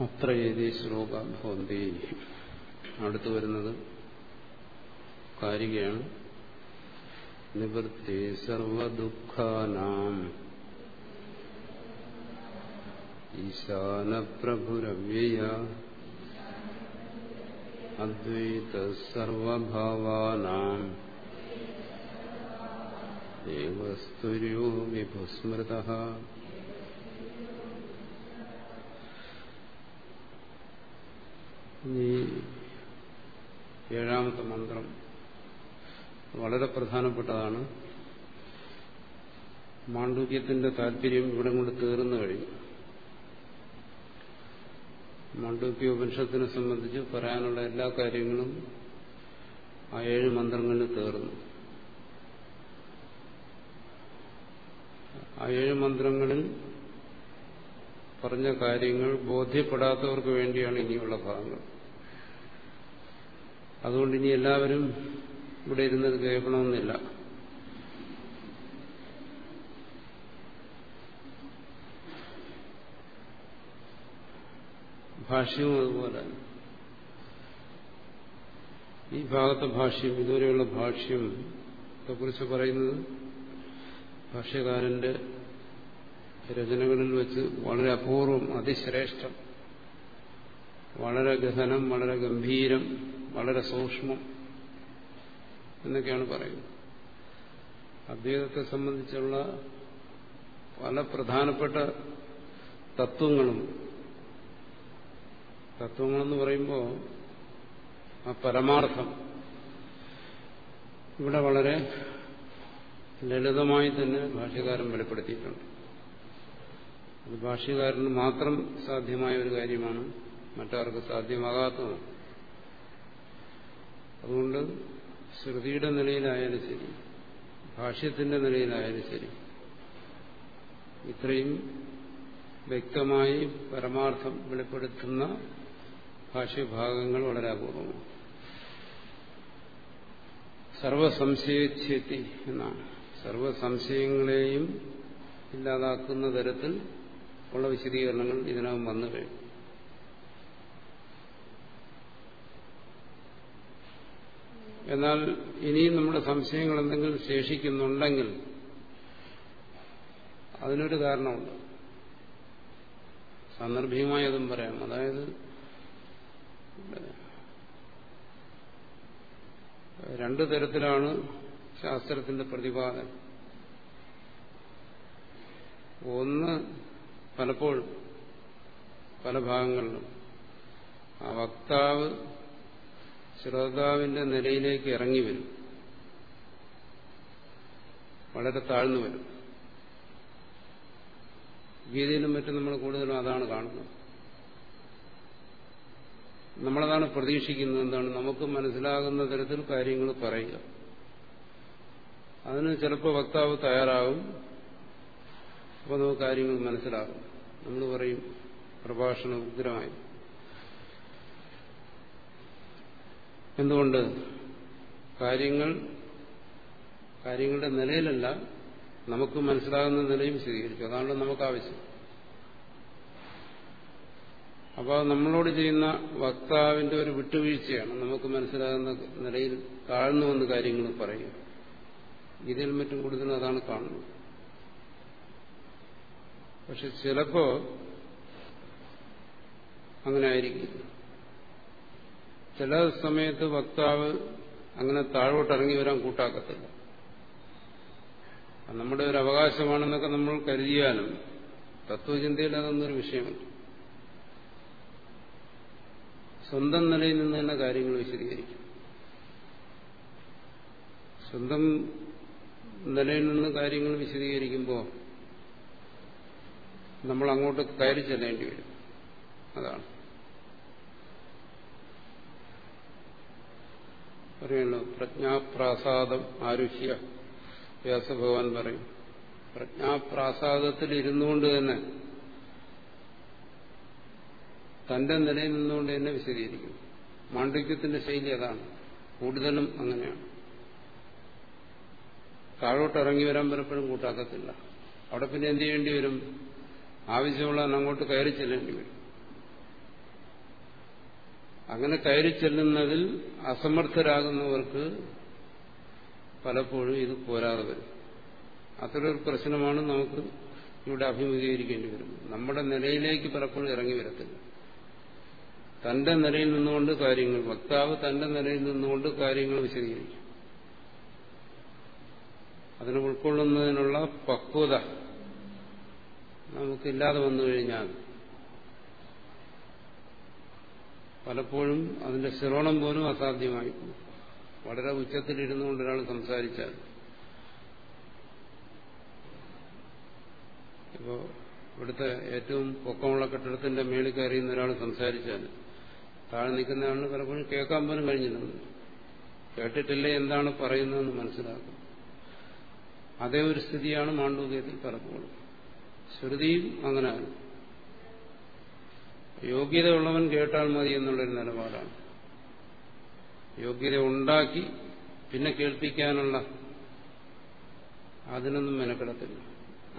അത്ര ഏതേ ശ്ലോക ഭവന്തി. അടുത്തു വരുന്നത് കാരികയാണ് നിവൃത്തി സർവദുഃഖാനാം. ഈശാനപ്രഭുരവ്യയ അദ്വൈത സർവഭാവാനാം. ദേവസ്തുര്യോ വിഭുസ്മൃത. ഈ ഏഴാമത്തെ മന്ത്രം വളരെ പ്രധാനപ്പെട്ടതാണ്. മാണ്ഡൂക്യത്തിന്റെ താല്പര്യം ഇവിടെ കൊണ്ട് തീർന്നു കഴിഞ്ഞു. മാണ്ഡൂക്യ ഉപനിഷത്തിനെ സംബന്ധിച്ച് പറയാനുള്ള എല്ലാ കാര്യങ്ങളും ആ ഏഴ് മന്ത്രങ്ങളിൽ തീർന്നു. ആ ഏഴ് മന്ത്രങ്ങളിൽ പറഞ്ഞ കാര്യങ്ങൾ ബോധ്യപ്പെടാത്തവർക്ക് വേണ്ടിയാണ് ഇനിയുള്ള ഭാഗങ്ങൾ. അതുകൊണ്ട് ഇനി എല്ലാവരും ഇവിടെ ഇരുന്നത് കേൾക്കണമെന്നില്ല. ഭാഷ്യവും അതുപോലെ. ഈ ഭാഗത്തെ ഭാഷ്യം ഇതുവരെയുള്ള ഭാഷ്യം കുറിച്ച് പറയുന്നത് ഭാഷ്യകാരന്റെ രചനകളിൽ വെച്ച് വളരെ അപൂർവം അതിശ്രേഷ്ഠം. വളരെ ഗഹനം വളരെ ഗംഭീരം വളരെ സൂക്ഷ്മം എന്നൊക്കെയാണ് പറയുന്നത്. അദ്വൈതത്തെ സംബന്ധിച്ചുള്ള പല പ്രധാനപ്പെട്ട തത്വങ്ങളും തത്വങ്ങളെന്ന് പറയുമ്പോൾ ആ പരമാർത്ഥം ഇവിടെ വളരെ ലളിതമായി തന്നെ ഭാഷ്യകാരൻ വെളിപ്പെടുത്തിയിട്ടുണ്ട്. അത് ഭാഷ്യകാരന് മാത്രം സാധ്യമായ ഒരു കാര്യമാണ് മറ്റാർക്ക് സാധ്യമാകാത്തതാണ് അതുകൊണ്ട് ശ്രുതിയുടെ നിലയിലായാലും ശരി ഭാഷ്യത്തിന്റെ നിലയിലായാലും ശരി ഇത്രയും വ്യക്തമായി പരമാർത്ഥം വെളിപ്പെടുത്തുന്ന ഭാഷ്യഭാഗങ്ങൾ വളരെ അപൂർവമാണ്. സർവസംശയച്ഛേത്തി എന്നാണ്. സർവസംശയങ്ങളെയും ഇല്ലാതാക്കുന്ന തരത്തിൽ ഉള്ള വിശദീകരണങ്ങൾ ഇതിനകം വന്നു കഴിഞ്ഞു. എന്നാൽ ഇനിയും നമ്മുടെ സംശയങ്ങൾ എന്തെങ്കിലും ശേഷിക്കുന്നുണ്ടെങ്കിൽ അതിനൊരു കാരണമുണ്ട്. സാന്ദർഭികമായി അതും പറയാം. അതായത് രണ്ടു തരത്തിലാണ് ശാസ്ത്രത്തിന്റെ പ്രതിപാദനം. ഒന്ന് പലപ്പോഴും പല ഭാഗങ്ങളിലും. ആ വക്താവ് ശ്രോതാവിന്റെ നിലയിലേക്ക് ഇറങ്ങി വരും. വളരെ താഴ്ന്നു വരും. ഗീതയിലും മറ്റും നമ്മൾ കൂടുതലും അതാണ് കാണുന്നത്. നമ്മളതാണ് പ്രതീക്ഷിക്കുന്നത് എന്താണ്? നമുക്ക് മനസ്സിലാകുന്ന തരത്തിൽ കാര്യങ്ങൾ പറയുക. അതിന് ചിലപ്പോൾ വക്താവ് തയ്യാറാകും അപ്പോൾ നമുക്ക് കാര്യങ്ങൾ മനസ്സിലാകും. നമ്മൾ പറയും പ്രഭാഷണ ഉഗ്രമായി. എന്തുകൊണ്ട്? കാര്യങ്ങൾ കാര്യങ്ങളുടെ നിലയിലല്ല നമുക്ക് മനസ്സിലാകുന്ന നിലയും സ്വീകരിച്ചു. അതാണല്ലോ നമുക്ക് ആവശ്യം അപ്പോൾ നമ്മളോട് ചെയ്യുന്ന വക്താവിന്റെ ഒരു വിട്ടുവീഴ്ചയാണ് നമുക്ക് മനസ്സിലാകുന്ന നിലയിൽ താഴ്ന്നു വന്ന് കാര്യങ്ങൾ പറയുക. ഇതിൽ മറ്റും കൂടുതലും അതാണ് കാണുന്നത്. പക്ഷെ ചിലപ്പോ അങ്ങനെ ആയിരിക്കും ചില സമയത്ത് വക്താവ് അങ്ങനെ താഴോട്ട് ഇറങ്ങി വരാൻ കൂട്ടാക്കത്തില്ല. നമ്മുടെ ഒരു അവകാശമാണെന്നൊക്കെ നമ്മൾ കരുതിയാലും തത്വചിന്തയിൽ അതൊന്നൊരു വിഷയമല്ല. സ്വന്തം നിലയിൽ നിന്ന് തന്നെ കാര്യങ്ങൾ വിശദീകരിക്കും. സ്വന്തം നിലയിൽ നിന്ന് കാര്യങ്ങൾ വിശദീകരിക്കുമ്പോൾ നമ്മൾ അങ്ങോട്ട് കയറി ചെല്ലേണ്ടി വരും. അതാണ്. പറയുന്നു പ്രജ്ഞാപ്രാസാദം ആരുഷ്യ. വ്യാസഭഗവാൻ പറയും പ്രജ്ഞാപ്രാസാദത്തിൽ ഇരുന്നുകൊണ്ട് തന്നെ തന്റെ നിലയിൽ നിന്നുകൊണ്ട് തന്നെ വിശദീകരിക്കും. മാണ്ഡിക്യത്തിന്റെ ശൈലി അതാണ്. കൂടുതലും അങ്ങനെയാണ്. താഴോട്ട് ഇറങ്ങി വരാൻ പലപ്പോഴും കൂട്ടാക്കത്തില്ല. അവിടെ പിന്നെ എന്ത് ചെയ്യേണ്ടി വരും? ആവശ്യമുള്ള അങ്ങോട്ട് കയറി ചെല്ലേണ്ടി വരും. അങ്ങനെ കയറി ചെല്ലുന്നതിൽ അസമർത്ഥരാകുന്നവർക്ക് പലപ്പോഴും ഇത് പോരാതെ വരും. അത്തരൊരു പ്രശ്നമാണ് നമുക്ക് ഇവിടെ അഭിമുഖീകരിക്കേണ്ടി വരുന്നത്. നമ്മുടെ നിലയിലേക്ക് പലപ്പോഴും ഇറങ്ങി വരത്തില്ല. തന്റെ നിലയിൽ നിന്നുകൊണ്ട് കാര്യങ്ങൾ വക്താവ് തന്റെ നിലയിൽ നിന്നുകൊണ്ട് കാര്യങ്ങൾ വിശദീകരിക്കും. അതിനെ ഉൾക്കൊള്ളുന്നതിനുള്ള പക്വത നമുക്കില്ലാതെ വന്നു കഴിഞ്ഞാൽ പലപ്പോഴും അതിന്റെ ശ്രവണം പോലും അസാധ്യമായി വളരെ ഉച്ചത്തിലിരുന്നു കൊണ്ട് ഒരാൾ സംസാരിച്ചാൽ. ഇപ്പോ ഇവിടുത്തെ ഏറ്റവും പൊക്കമുള്ള കെട്ടിടത്തിന്റെ മേളിൽ കയറിയുന്ന ഒരാൾ സംസാരിച്ചാൽ താഴെ നിൽക്കുന്ന ആളിന് പലപ്പോഴും കേൾക്കാൻ പോലും കഴിഞ്ഞിരുന്നു. കേട്ടിട്ടില്ലേ എന്താണ് പറയുന്നതെന്ന് മനസ്സിലാക്കും. അതേ ഒരു സ്ഥിതിയാണ് മാണ്ഡവ്യത്തിൽ പലപ്പോഴും. ശ്രുതിയും യോഗ്യത ഉള്ളവൻ കേട്ടാൽ മതി എന്നുള്ളൊരു നിലപാടാണ്. യോഗ്യത ഉണ്ടാക്കി പിന്നെ കേൾപ്പിക്കാനുള്ള അതിനൊന്നും മെനക്കെടത്തില്ല.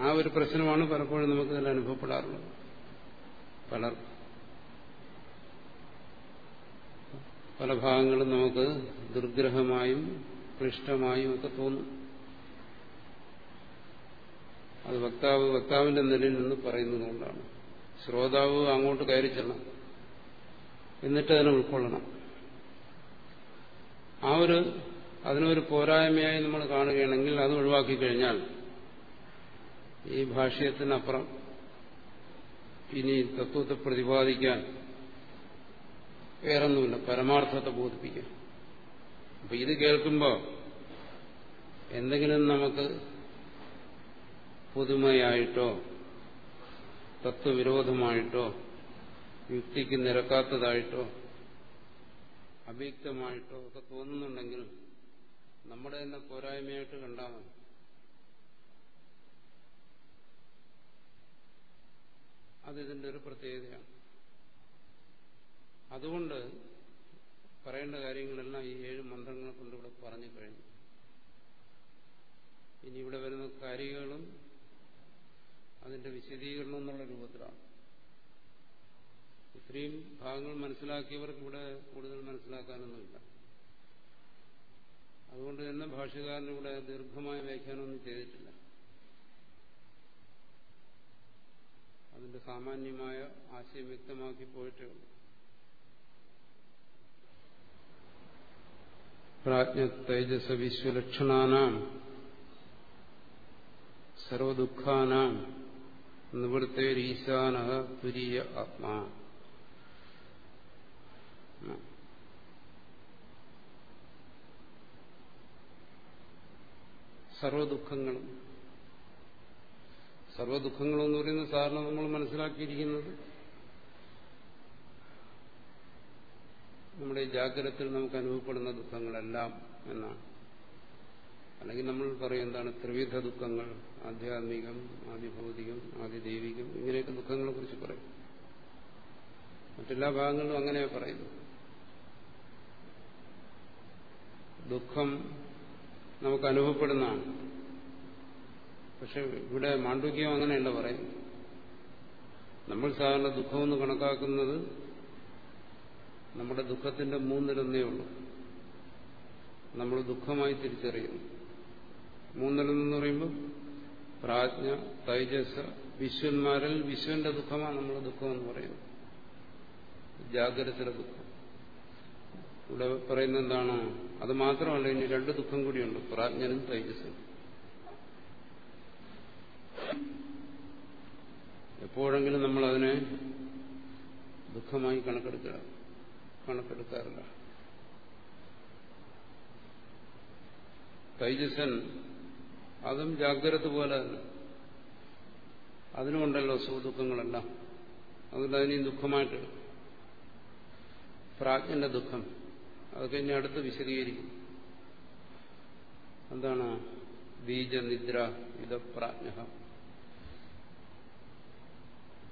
ആ ഒരു പ്രശ്നമാണ് പലപ്പോഴും നമുക്ക് ഇതിൽ അനുഭവപ്പെടാറുള്ളത്. പലർ പല ഭാഗങ്ങളും നമുക്ക് ദുർഗ്രഹമായും ക്ലിഷ്ടമായും ഒക്കെ തോന്നും. അത് വക്താവ് വക്താവിന്റെ നിലയിൽ നിന്ന് പറയുന്നത് കൊണ്ടാണ്. ശ്രോതാവ് അങ്ങോട്ട് കയറി ചെല്ലണം. എന്നിട്ട് അതിനെ ഉൾക്കൊള്ളണം. ആ ഒരു അതിനൊരു പോരായ്മയായി നമ്മൾ കാണുകയാണെങ്കിൽ അത് ഒഴിവാക്കി കഴിഞ്ഞാൽ ഈ ഭാഷയത്തിനപ്പുറം ഇനി തത്വത്തെ പ്രതിപാദിക്കാൻ വേറൊന്നുമില്ല. പരമാർത്ഥത്തെ ബോധിപ്പിക്കാൻ അപ്പൊ ഇത് കേൾക്കുമ്പോൾ എന്തെങ്കിലും നമുക്ക് പുതുമയായിട്ടോ തത്വവിരോധമായിട്ടോ യുക്തിക്ക് നിരക്കാത്തതായിട്ടോ അവ്യക്തമായിട്ടോ ഒക്കെ തോന്നുന്നുണ്ടെങ്കിൽ നമ്മുടെ തന്നെ പോരായ്മയായിട്ട് കണ്ടാൽ അതിതിന്റെ ഒരു പ്രത്യേകതയാണ്. അതുകൊണ്ട് പറയേണ്ട കാര്യങ്ങളെല്ലാം ഈ ഏഴ് മന്ത്രങ്ങളെ കൊണ്ട് ഇവിടെ പറഞ്ഞു കഴിഞ്ഞു. ഇനി ഇവിടെ വരുന്ന കാര്യങ്ങളും അതിന്റെ വിശദീകരണം എന്നുള്ള രൂപത്തിലാണ്. ഇത്രയും ഭാഗങ്ങൾ മനസ്സിലാക്കിയവർക്ക് ഇവിടെ കൂടുതൽ മനസ്സിലാക്കാനൊന്നുമില്ല. അതുകൊണ്ട് തന്നെ ഭാഷകാരൻ ഇവിടെ ദീർഘമായ വ്യാഖ്യാനമൊന്നും ചെയ്തിട്ടില്ല. അതിന്റെ സാമാന്യമായ ആശയം വ്യക്തമാക്കി പോയിട്ടേ ഉള്ളൂ. പ്രാജ്ഞ തൈജസ വിശ്വലക്ഷണാനാം സർവദുഃഖാനാം നിവൃത്തേരീശാന തുരീയ ആത്മാ. സർവദുഃഖങ്ങളും സർവദുഃഖങ്ങളും എന്ന് പറയുന്നത് സാറിന് നമ്മൾ മനസ്സിലാക്കിയിരിക്കുന്നത്. നമ്മുടെ ജാഗ്രതത്തിൽ നമുക്ക് അനുഭവപ്പെടുന്ന ദുഃഖങ്ങളെല്ലാം എന്നാണ്. അല്ലെങ്കിൽ നമ്മൾ പറയും എന്താണ് ത്രിവിധ ദുഃഖങ്ങൾ ആധ്യാത്മികം ആദിഭൗതികം ആദിദൈവികം ഇങ്ങനെയൊക്കെ ദുഃഖങ്ങളെ കുറിച്ച് പറയും. മറ്റെല്ലാ ഭാഗങ്ങളും അങ്ങനെയാ പറയുന്നു ദുഃഖം നമുക്ക് അനുഭവപ്പെടുന്നതാണ്. പക്ഷെ ഇവിടെ മാണ്ഡുക്യം അങ്ങനെയല്ല പറയും നമ്മൾ സാധാരണ ദുഃഖമെന്ന് കണക്കാക്കുന്നത് നമ്മുടെ ദുഃഖത്തിന്റെ മൂന്നിലൊന്നേ ഉള്ളൂ. നമ്മൾ ദുഃഖമായി തിരിച്ചറിയുന്നു. മൂന്നിലെന്ന് പറയുമ്പോൾ പ്രാജ്ഞ തൈജസ് വിശ്വന്മാരിൽ വിശ്വന്റെ ദുഃഖമാണ് നമ്മൾ ദുഃഖമെന്ന് പറയുന്നത്. ജാഗ്രതയുടെ ദുഃഖം. ഇവിടെ പറയുന്നത് എന്താണ്? അത് മാത്രമല്ല ഇനി രണ്ട് ദുഃഖം കൂടിയുണ്ട്. പ്രാജ്ഞനും തൈജസ്സും എപ്പോഴെങ്കിലും നമ്മൾ അതിനെ ദുഃഖമായി കണക്കെടുക്കുക. കണക്കെടുക്കാറില്ല. തൈജസൻ അതും ജാഗ്രത പോലെ തന്നെ. അതിനുമുണ്ടല്ലോ സുഖദുഃഖങ്ങളെല്ലാം അതുകൊണ്ട് അതിനെ ദുഃഖമായിട്ട് പ്രാജ്ഞന്റെ ദുഃഖം. അതൊക്കെ ഇനി അടുത്ത് വിശദീകരിക്കും. എന്താണ് ബീജനിദ്ര ഇതപ്രാജ്ഞ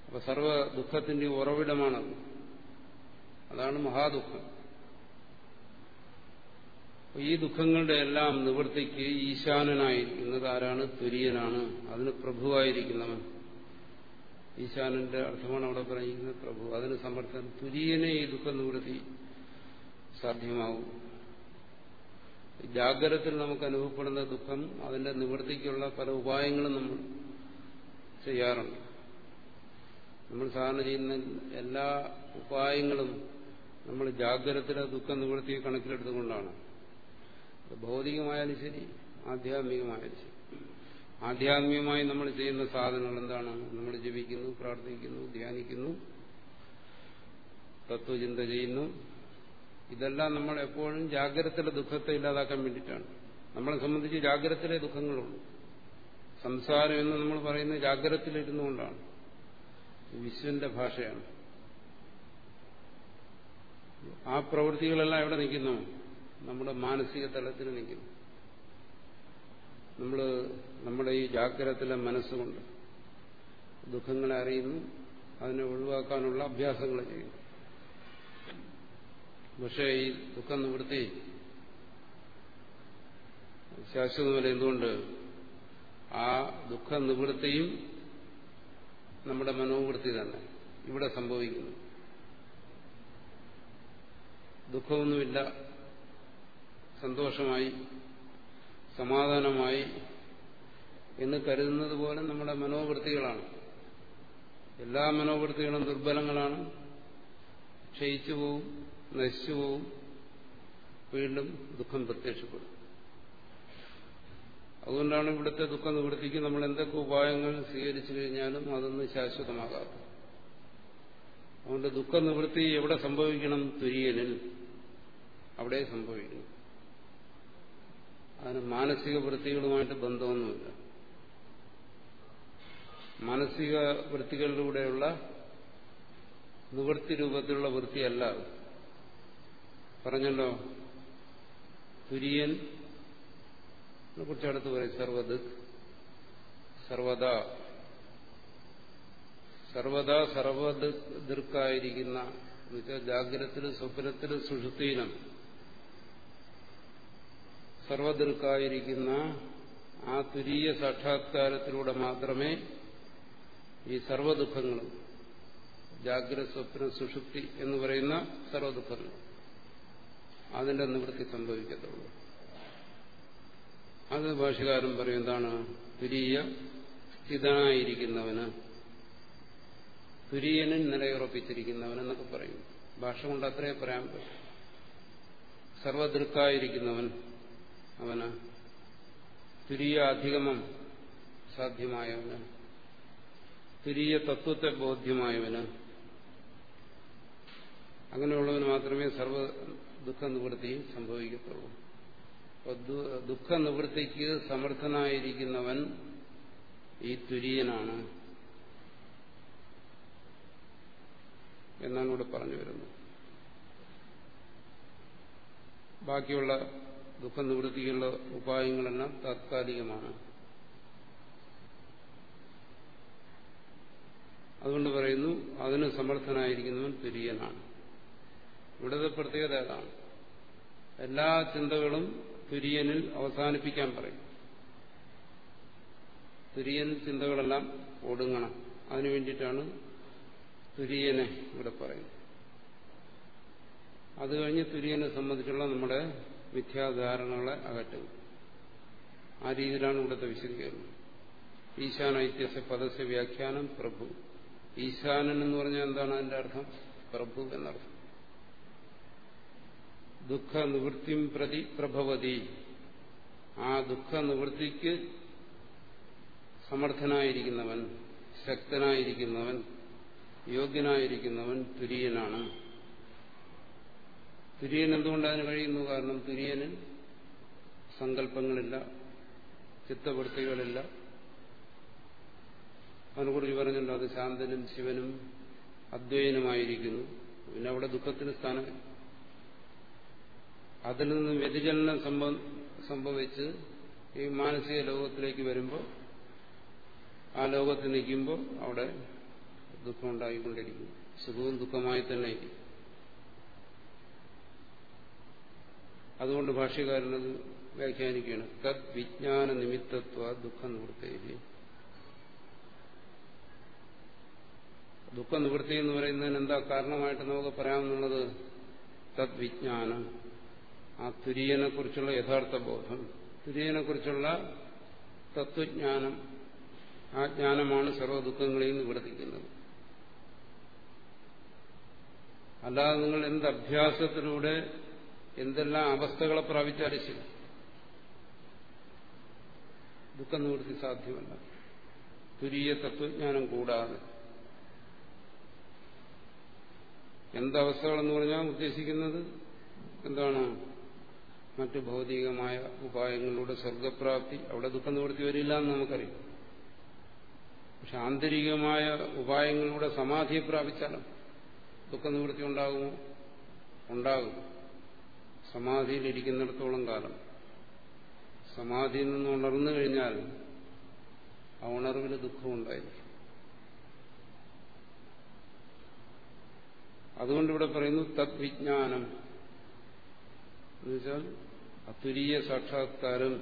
അപ്പൊ സർവ ദുഃഖത്തിന്റെ ഉറവിടമാണത്. അതാണ് മഹാദുഃഖം. ഈ ദുഃഖങ്ങളുടെ എല്ലാം നിവൃത്തിക്ക് ഈശാനനായിരിക്കുന്നത് ആരാണ് തുര്യനാണ്. അതിന് പ്രഭുവായിരിക്കുന്നവൻ. ഈശാനന്റെ അർത്ഥമാണ് അവിടെ പറയുന്നത് പ്രഭു. അതിന് സമർത്ഥൻ. തുര്യനെ ഈ ദുഃഖ നിവൃത്തി സാധ്യമാവും ജാഗ്രതത്തിൽ നമുക്ക് അനുഭവപ്പെടുന്ന ദുഃഖം അതിന്റെ നിവൃത്തിക്കുള്ള പല ഉപായങ്ങളും നമ്മൾ ചെയ്യാറുണ്ട്. നമ്മൾ സാധാരണ ചെയ്യുന്ന എല്ലാ ഉപായങ്ങളും നമ്മൾ ജാഗ്രതത്തിലെ ദുഃഖ നിവൃത്തിയെ കണക്കിലെടുത്തുകൊണ്ടാണ്. ഭൗതികമായാലും ശരി ആധ്യാത്മികമായാലും ശരി. ആധ്യാത്മികമായി നമ്മൾ ചെയ്യുന്ന സാധനങ്ങൾ എന്താണ്? നമ്മൾ ജപിക്കുന്നു പ്രാർത്ഥിക്കുന്നു ധ്യാനിക്കുന്നു തത്വചിന്ത ചെയ്യുന്നു. ഇതെല്ലാം നമ്മൾ എപ്പോഴും ജാഗ്രതയുടെ ദുഃഖത്തെ ഇല്ലാതാക്കാൻ വേണ്ടിയിട്ടാണ്. നമ്മളെ സംബന്ധിച്ച് ജാഗ്രതയിലെ ദുഃഖങ്ങളുള്ളൂ സംസാരം എന്ന് നമ്മൾ പറയുന്നത് ജാഗ്രതയിലിരുന്നുകൊണ്ടാണ് വിശ്വന്റെ ഭാഷയാണ്. ആ പ്രവൃത്തികളെല്ലാം എവിടെ നിൽക്കുന്നു? നമ്മുടെ മാനസിക തലത്തിൽ നിൽക്കുന്നു. നമ്മൾ നമ്മുടെ ഈ ജാഗ്രതത്തിലെ മനസ്സുകൊണ്ട് ദുഃഖങ്ങളെ അറിയുന്നു അതിനെ ഒഴിവാക്കാനുള്ള അഭ്യാസങ്ങൾ ചെയ്യുന്നു. പക്ഷേ ഈ ദുഃഖം നിവൃത്തി. ശാശ്വതമല്ല എന്തുകൊണ്ട്? ആ ദുഃഖ നിവൃത്തിയും നമ്മുടെ മനോവൃത്തി തന്നെ ഇവിടെ സംഭവിക്കുന്നു. ദുഃഖമൊന്നുമില്ല. സന്തോഷമായി സമാധാനമായി എന്ന് കരുതുന്നത് പോലെ നമ്മുടെ മനോവൃത്തികളാണ്. എല്ലാ മനോവൃത്തികളും ദുർബലങ്ങളാണ്. ക്ഷയിച്ചു പോവും നശിച്ചു പോവും വീണ്ടും ദുഃഖം പ്രത്യക്ഷപ്പെടും. അതുകൊണ്ടാണ് ഇവിടുത്തെ ദുഃഖ നിവൃത്തിക്ക് നമ്മൾ എന്തൊക്കെ ഉപായങ്ങൾ സ്വീകരിച്ചു കഴിഞ്ഞാലും അതൊന്നും ശാശ്വതമാകാത്ത അതുകൊണ്ട് ദുഃഖ നിവൃത്തി എവിടെ സംഭവിക്കണം തുര്യനിൽ അവിടെ സംഭവിക്കണം. അതിന് മാനസിക വൃത്തികളുമായിട്ട് ബന്ധമൊന്നുമില്ല. മാനസിക വൃത്തികളിലൂടെയുള്ള നിവൃത്തി രൂപത്തിലുള്ള വൃത്തിയല്ല പറഞ്ഞല്ലോ തുര്യൻ കുറിച്ച് അടുത്ത് പറയും സർവദ് സർവദ. സർവദാ സർവദൃക്കായിരിക്കുന്ന എന്നുവെച്ചാൽ ജാഗ്രതത്തിലും സ്വപ്നത്തിലും സുഷുതിയിലും സർവദീർക്കായിരിക്കുന്ന ആ തുരീയ സാക്ഷാത്കാരത്തിലൂടെ മാത്രമേ ഈ സർവദുഃഖങ്ങളും ജാഗ്രത സ്വപ്ന സുഷുപ്തി എന്ന് പറയുന്ന സർവദുഃഖങ്ങൾ അതിന്റെ നിവൃത്തി സംഭവിക്കത്തുള്ളൂ. അത് ഭാഷകാരൻ പറയും എന്താണ്? തുരീയ സ്ഥിതനായിരിക്കുന്നവന് തുര്യനിൽ നിലയുറപ്പിച്ചിരിക്കുന്നവനെന്നൊക്കെ പറയും. ഭാഷ കൊണ്ട് അത്രേ പറയാൻ പറ്റും. സർവദൃക്കായിരിക്കുന്നവൻ അവന് തുരീയ അധിഗമം സാധ്യമായവന് തുരീയ തത്വത്തെ ബോധ്യമായവന് അങ്ങനെയുള്ളവന് മാത്രമേ സർവ ദുഃഖ നിവൃത്തി സംഭവിക്കത്തുള്ളൂ ദുഃഖ നിവൃത്തിക്ക് സമർത്ഥനായിരിക്കുന്നവൻ ഈ തുര്യനാണ് എന്നാണ് ഇവിടെ പറഞ്ഞു വരുന്നത്. ബാക്കിയുള്ള ദുഃഖ നിവൃത്തിക്കുള്ള ഉപായങ്ങളെല്ലാം താത്കാലികമാണ്. അതുകൊണ്ട് പറയുന്നു അതിന് സമർത്ഥനായിരിക്കുന്നവൻ തുര്യനാണ്. ഇവിടുത്തെ പ്രത്യേകത ഏതാണ് എല്ലാ ചിന്തകളും തുര്യനിൽ അവസാനിപ്പിക്കാൻ പറയും. തുര്യൻ ചിന്തകളെല്ലാം ഒടുങ്ങണം. അതിനു വേണ്ടിയിട്ടാണ് തുര്യനെ ഇവിടെ പറയുന്നത്. അത് കഴിഞ്ഞ് തുര്യനെ സംബന്ധിച്ചുള്ള നമ്മുടെ മിഥ്യാധാരണകളെ അകറ്റും ആ രീതിയിലാണ് ഇവിടുത്തെ വിശദീകരണം ഈശാന വ്യത്യസ്ത പദസ്യ വ്യാഖ്യാനം പ്രഭു. ഈശാനൻ എന്ന് പറഞ്ഞാൽ എന്താണ് അതിന്റെ അർത്ഥം? പ്രഭു എന്നർത്ഥം. ദുഃഖ നിവൃത്തിയും പ്രതി പ്രഭവതി. ആ ദുഃഖ നിവൃത്തിക്ക് സമർത്ഥനായിരിക്കുന്നവൻ ശക്തനായിരിക്കുന്നവൻ യോഗ്യനായിരിക്കുന്നവൻ തുര്യനാണ്. തുര്യൻ എന്തുകൊണ്ട് അതിന് കഴിയുന്നു കാരണം തുര്യന് സങ്കല്പങ്ങളില്ല ചിത്തവൃത്തികളില്ല. അതിനെക്കുറിച്ച് പറഞ്ഞല്ലോ അത് ശാന്തനും ശിവനും അദ്വൈനുമായിരിക്കുന്നു. പിന്നെ അവിടെ ദുഃഖത്തിന് സ്ഥാനം. അതിൽ നിന്ന് വ്യതിചലനം സംഭവിച്ച് ഈ മാനസിക ലോകത്തിലേക്ക് വരുമ്പോൾ ആ ലോകത്ത് നിൽക്കുമ്പോൾ അവിടെ ദുഃഖം ഉണ്ടായിക്കൊണ്ടിരിക്കും സുഖവും ദുഃഖമായി തന്നെ അതുകൊണ്ട് ഭാഷ്യകാരനത് വ്യാഖ്യാനിക്കുകയാണ്. തത് വിജ്ഞാന നിമിത്തത്വ ദുഃഖ നിവൃത്തി ദുഃഖ നിവൃത്തി എന്ന് പറയുന്നതിന് എന്താ കാരണമായിട്ട് നമുക്ക് പറയാമെന്നുള്ളത്? തദ്വിജ്ഞാനം ആ തുര്യനെ കുറിച്ചുള്ള യഥാർത്ഥ ബോധം. തുര്യനെ കുറിച്ചുള്ള തത്വജ്ഞാനം. ആ ജ്ഞാനമാണ് സർവ ദുഃഖങ്ങളെയും നിവർത്തിക്കുന്നത് അല്ലാതെ നിങ്ങൾ എന്ത് അഭ്യാസത്തിലൂടെ എന്തെല്ലാം അവസ്ഥകളെ പ്രാപിച്ചാലും ശരി. ദുഃഖനിവൃത്തി സാധ്യമല്ല. തുരീയ തത്വജ്ഞാനം കൂടാതെ. എന്തവസ്ഥകളെന്ന് പറഞ്ഞാൽ ഉദ്ദേശിക്കുന്നത് എന്താണ്? മറ്റ് ഭൗതികമായ ഉപായങ്ങളിലൂടെ സ്വർഗപ്രാപ്തി അവിടെ ദുഃഖം നിവൃത്തി വരില്ല എന്ന് നമുക്കറിയാം. പക്ഷെ ആന്തരികമായ ഉപായങ്ങളിലൂടെ സമാധിയെ പ്രാപിച്ചാലും ദുഃഖനിവൃത്തി ഉണ്ടാകുമോ? ഉണ്ടാകും. സമാധിയിലിരിക്കുന്നിടത്തോളം കാലം. സമാധിയിൽ നിന്ന് ഉണർന്നു കഴിഞ്ഞാൽ ആ ഉണർവിന് ദുഃഖമുണ്ടായിരിക്കും അതുകൊണ്ടിവിടെ പറയുന്നു തദ്വിജ്ഞാനം എന്നുവെച്ചാൽ അതുരീയ സാക്ഷാത്കാരം.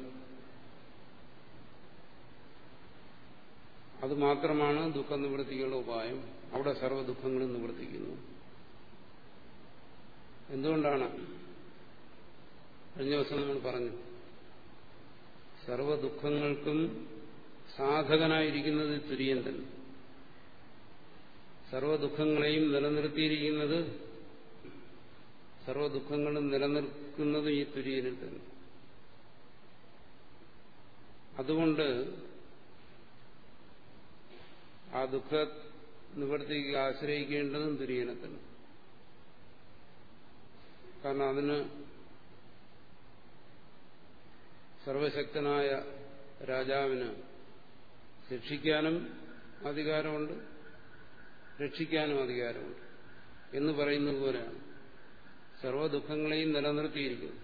അത് മാത്രമാണ് ദുഃഖ നിവൃത്തിക്കുള്ള ഉപായം. അവിടെ സർവ ദുഃഖങ്ങളും നിവർത്തിക്കുന്നു എന്തുകൊണ്ടാണ്? കഴിഞ്ഞ ദിവസം നമ്മൾ പറഞ്ഞു. സർവ ദുഃഖങ്ങൾക്കും സാധകനായിരിക്കുന്നത് തുര്യൻ തന്നെ. സർവ ദുഃഖങ്ങളെയും നിലനിർത്തിയിരിക്കുന്നത് സർവ ദുഃഖങ്ങളും നിലനിർത്തുന്നത് ഈ തുര്യനിൽ തന്നെ. അതുകൊണ്ട് ആ ദുഃഖ നിവർത്തിക്ക് ആശ്രയിക്കേണ്ടതും തുര്യനെ തന്നെ. കാരണം അതിന് സർവശക്തനായ രാജാവിന് ശിക്ഷിക്കാനും അധികാരമുണ്ട് രക്ഷിക്കാനും അധികാരമുണ്ട് എന്ന് പറയുന്നത് പോലെയാണ് സർവ ദുഃഖങ്ങളെയും നിലനിർത്തിയിരിക്കുന്നു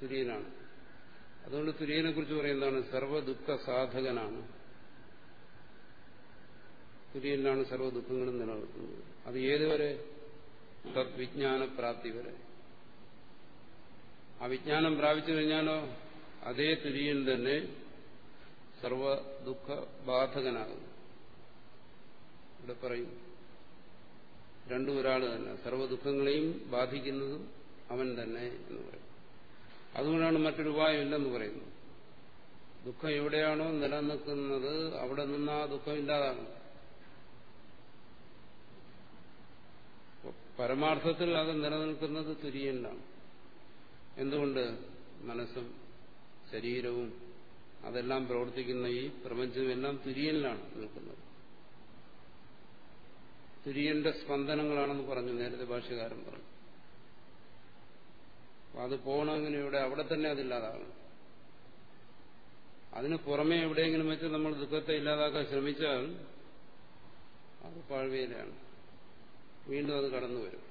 തുര്യനാണ്. അതുകൊണ്ട് തുര്യനെ കുറിച്ച് പറയുന്നതാണ് സർവ ദുഃഖ സാധകനാണ് തുര്യനാണ് സർവ ദുഃഖങ്ങളും നിലനിർത്തുന്നത്. അത് ഏതുവരെ തദ്വിജ്ഞാനപ്രാപ്തി വരെ. ആ വിജ്ഞാനം പ്രാപിച്ചു കഴിഞ്ഞാലോ അതേ തുര്യൻ തന്നെ സർവ ദുഃഖ ബാധകനാകുന്നു. ഇവിടെ പറയും രണ്ടും ഒരാൾ തന്നെ സർവ ദുഃഖങ്ങളെയും ബാധിക്കുന്നതും അവൻ തന്നെ എന്ന് പറയും. അതുകൊണ്ടാണ് മറ്റൊരു ഉപായം ഇല്ലെന്ന് പറയുന്നത് ദുഃഖം എവിടെയാണോ നിലനിൽക്കുന്നത് അവിടെ നിന്ന് ആ ദുഃഖം ഇല്ലാതാകും പരമാർത്ഥത്തിൽ അത് നിലനിൽക്കുന്നത് തുര്യനാണ് എന്തുകൊണ്ട്? മനസ്സും ശരീരവും അതെല്ലാം പ്രവർത്തിക്കുന്ന ഈ പ്രപഞ്ചമെല്ലാം തുര്യനിലാണ് നിൽക്കുന്നത്. തുര്യന്റെ സ്പന്ദനങ്ങളാണെന്ന് പറഞ്ഞു നേരത്തെ ഭാഷ്യകാരൻ പറഞ്ഞു. അപ്പൊ അത് പോകണമെങ്കിൽ ഇവിടെ അവിടെ തന്നെ അതില്ലാതാകണം. അതിന് പുറമെ എവിടെയെങ്കിലും വെച്ച് നമ്മൾ ദുഃഖത്തെ ഇല്ലാതാക്കാൻ ശ്രമിച്ചാൽ അത് പാഴ്വേലാണ്. വീണ്ടും അത് കടന്നു വരും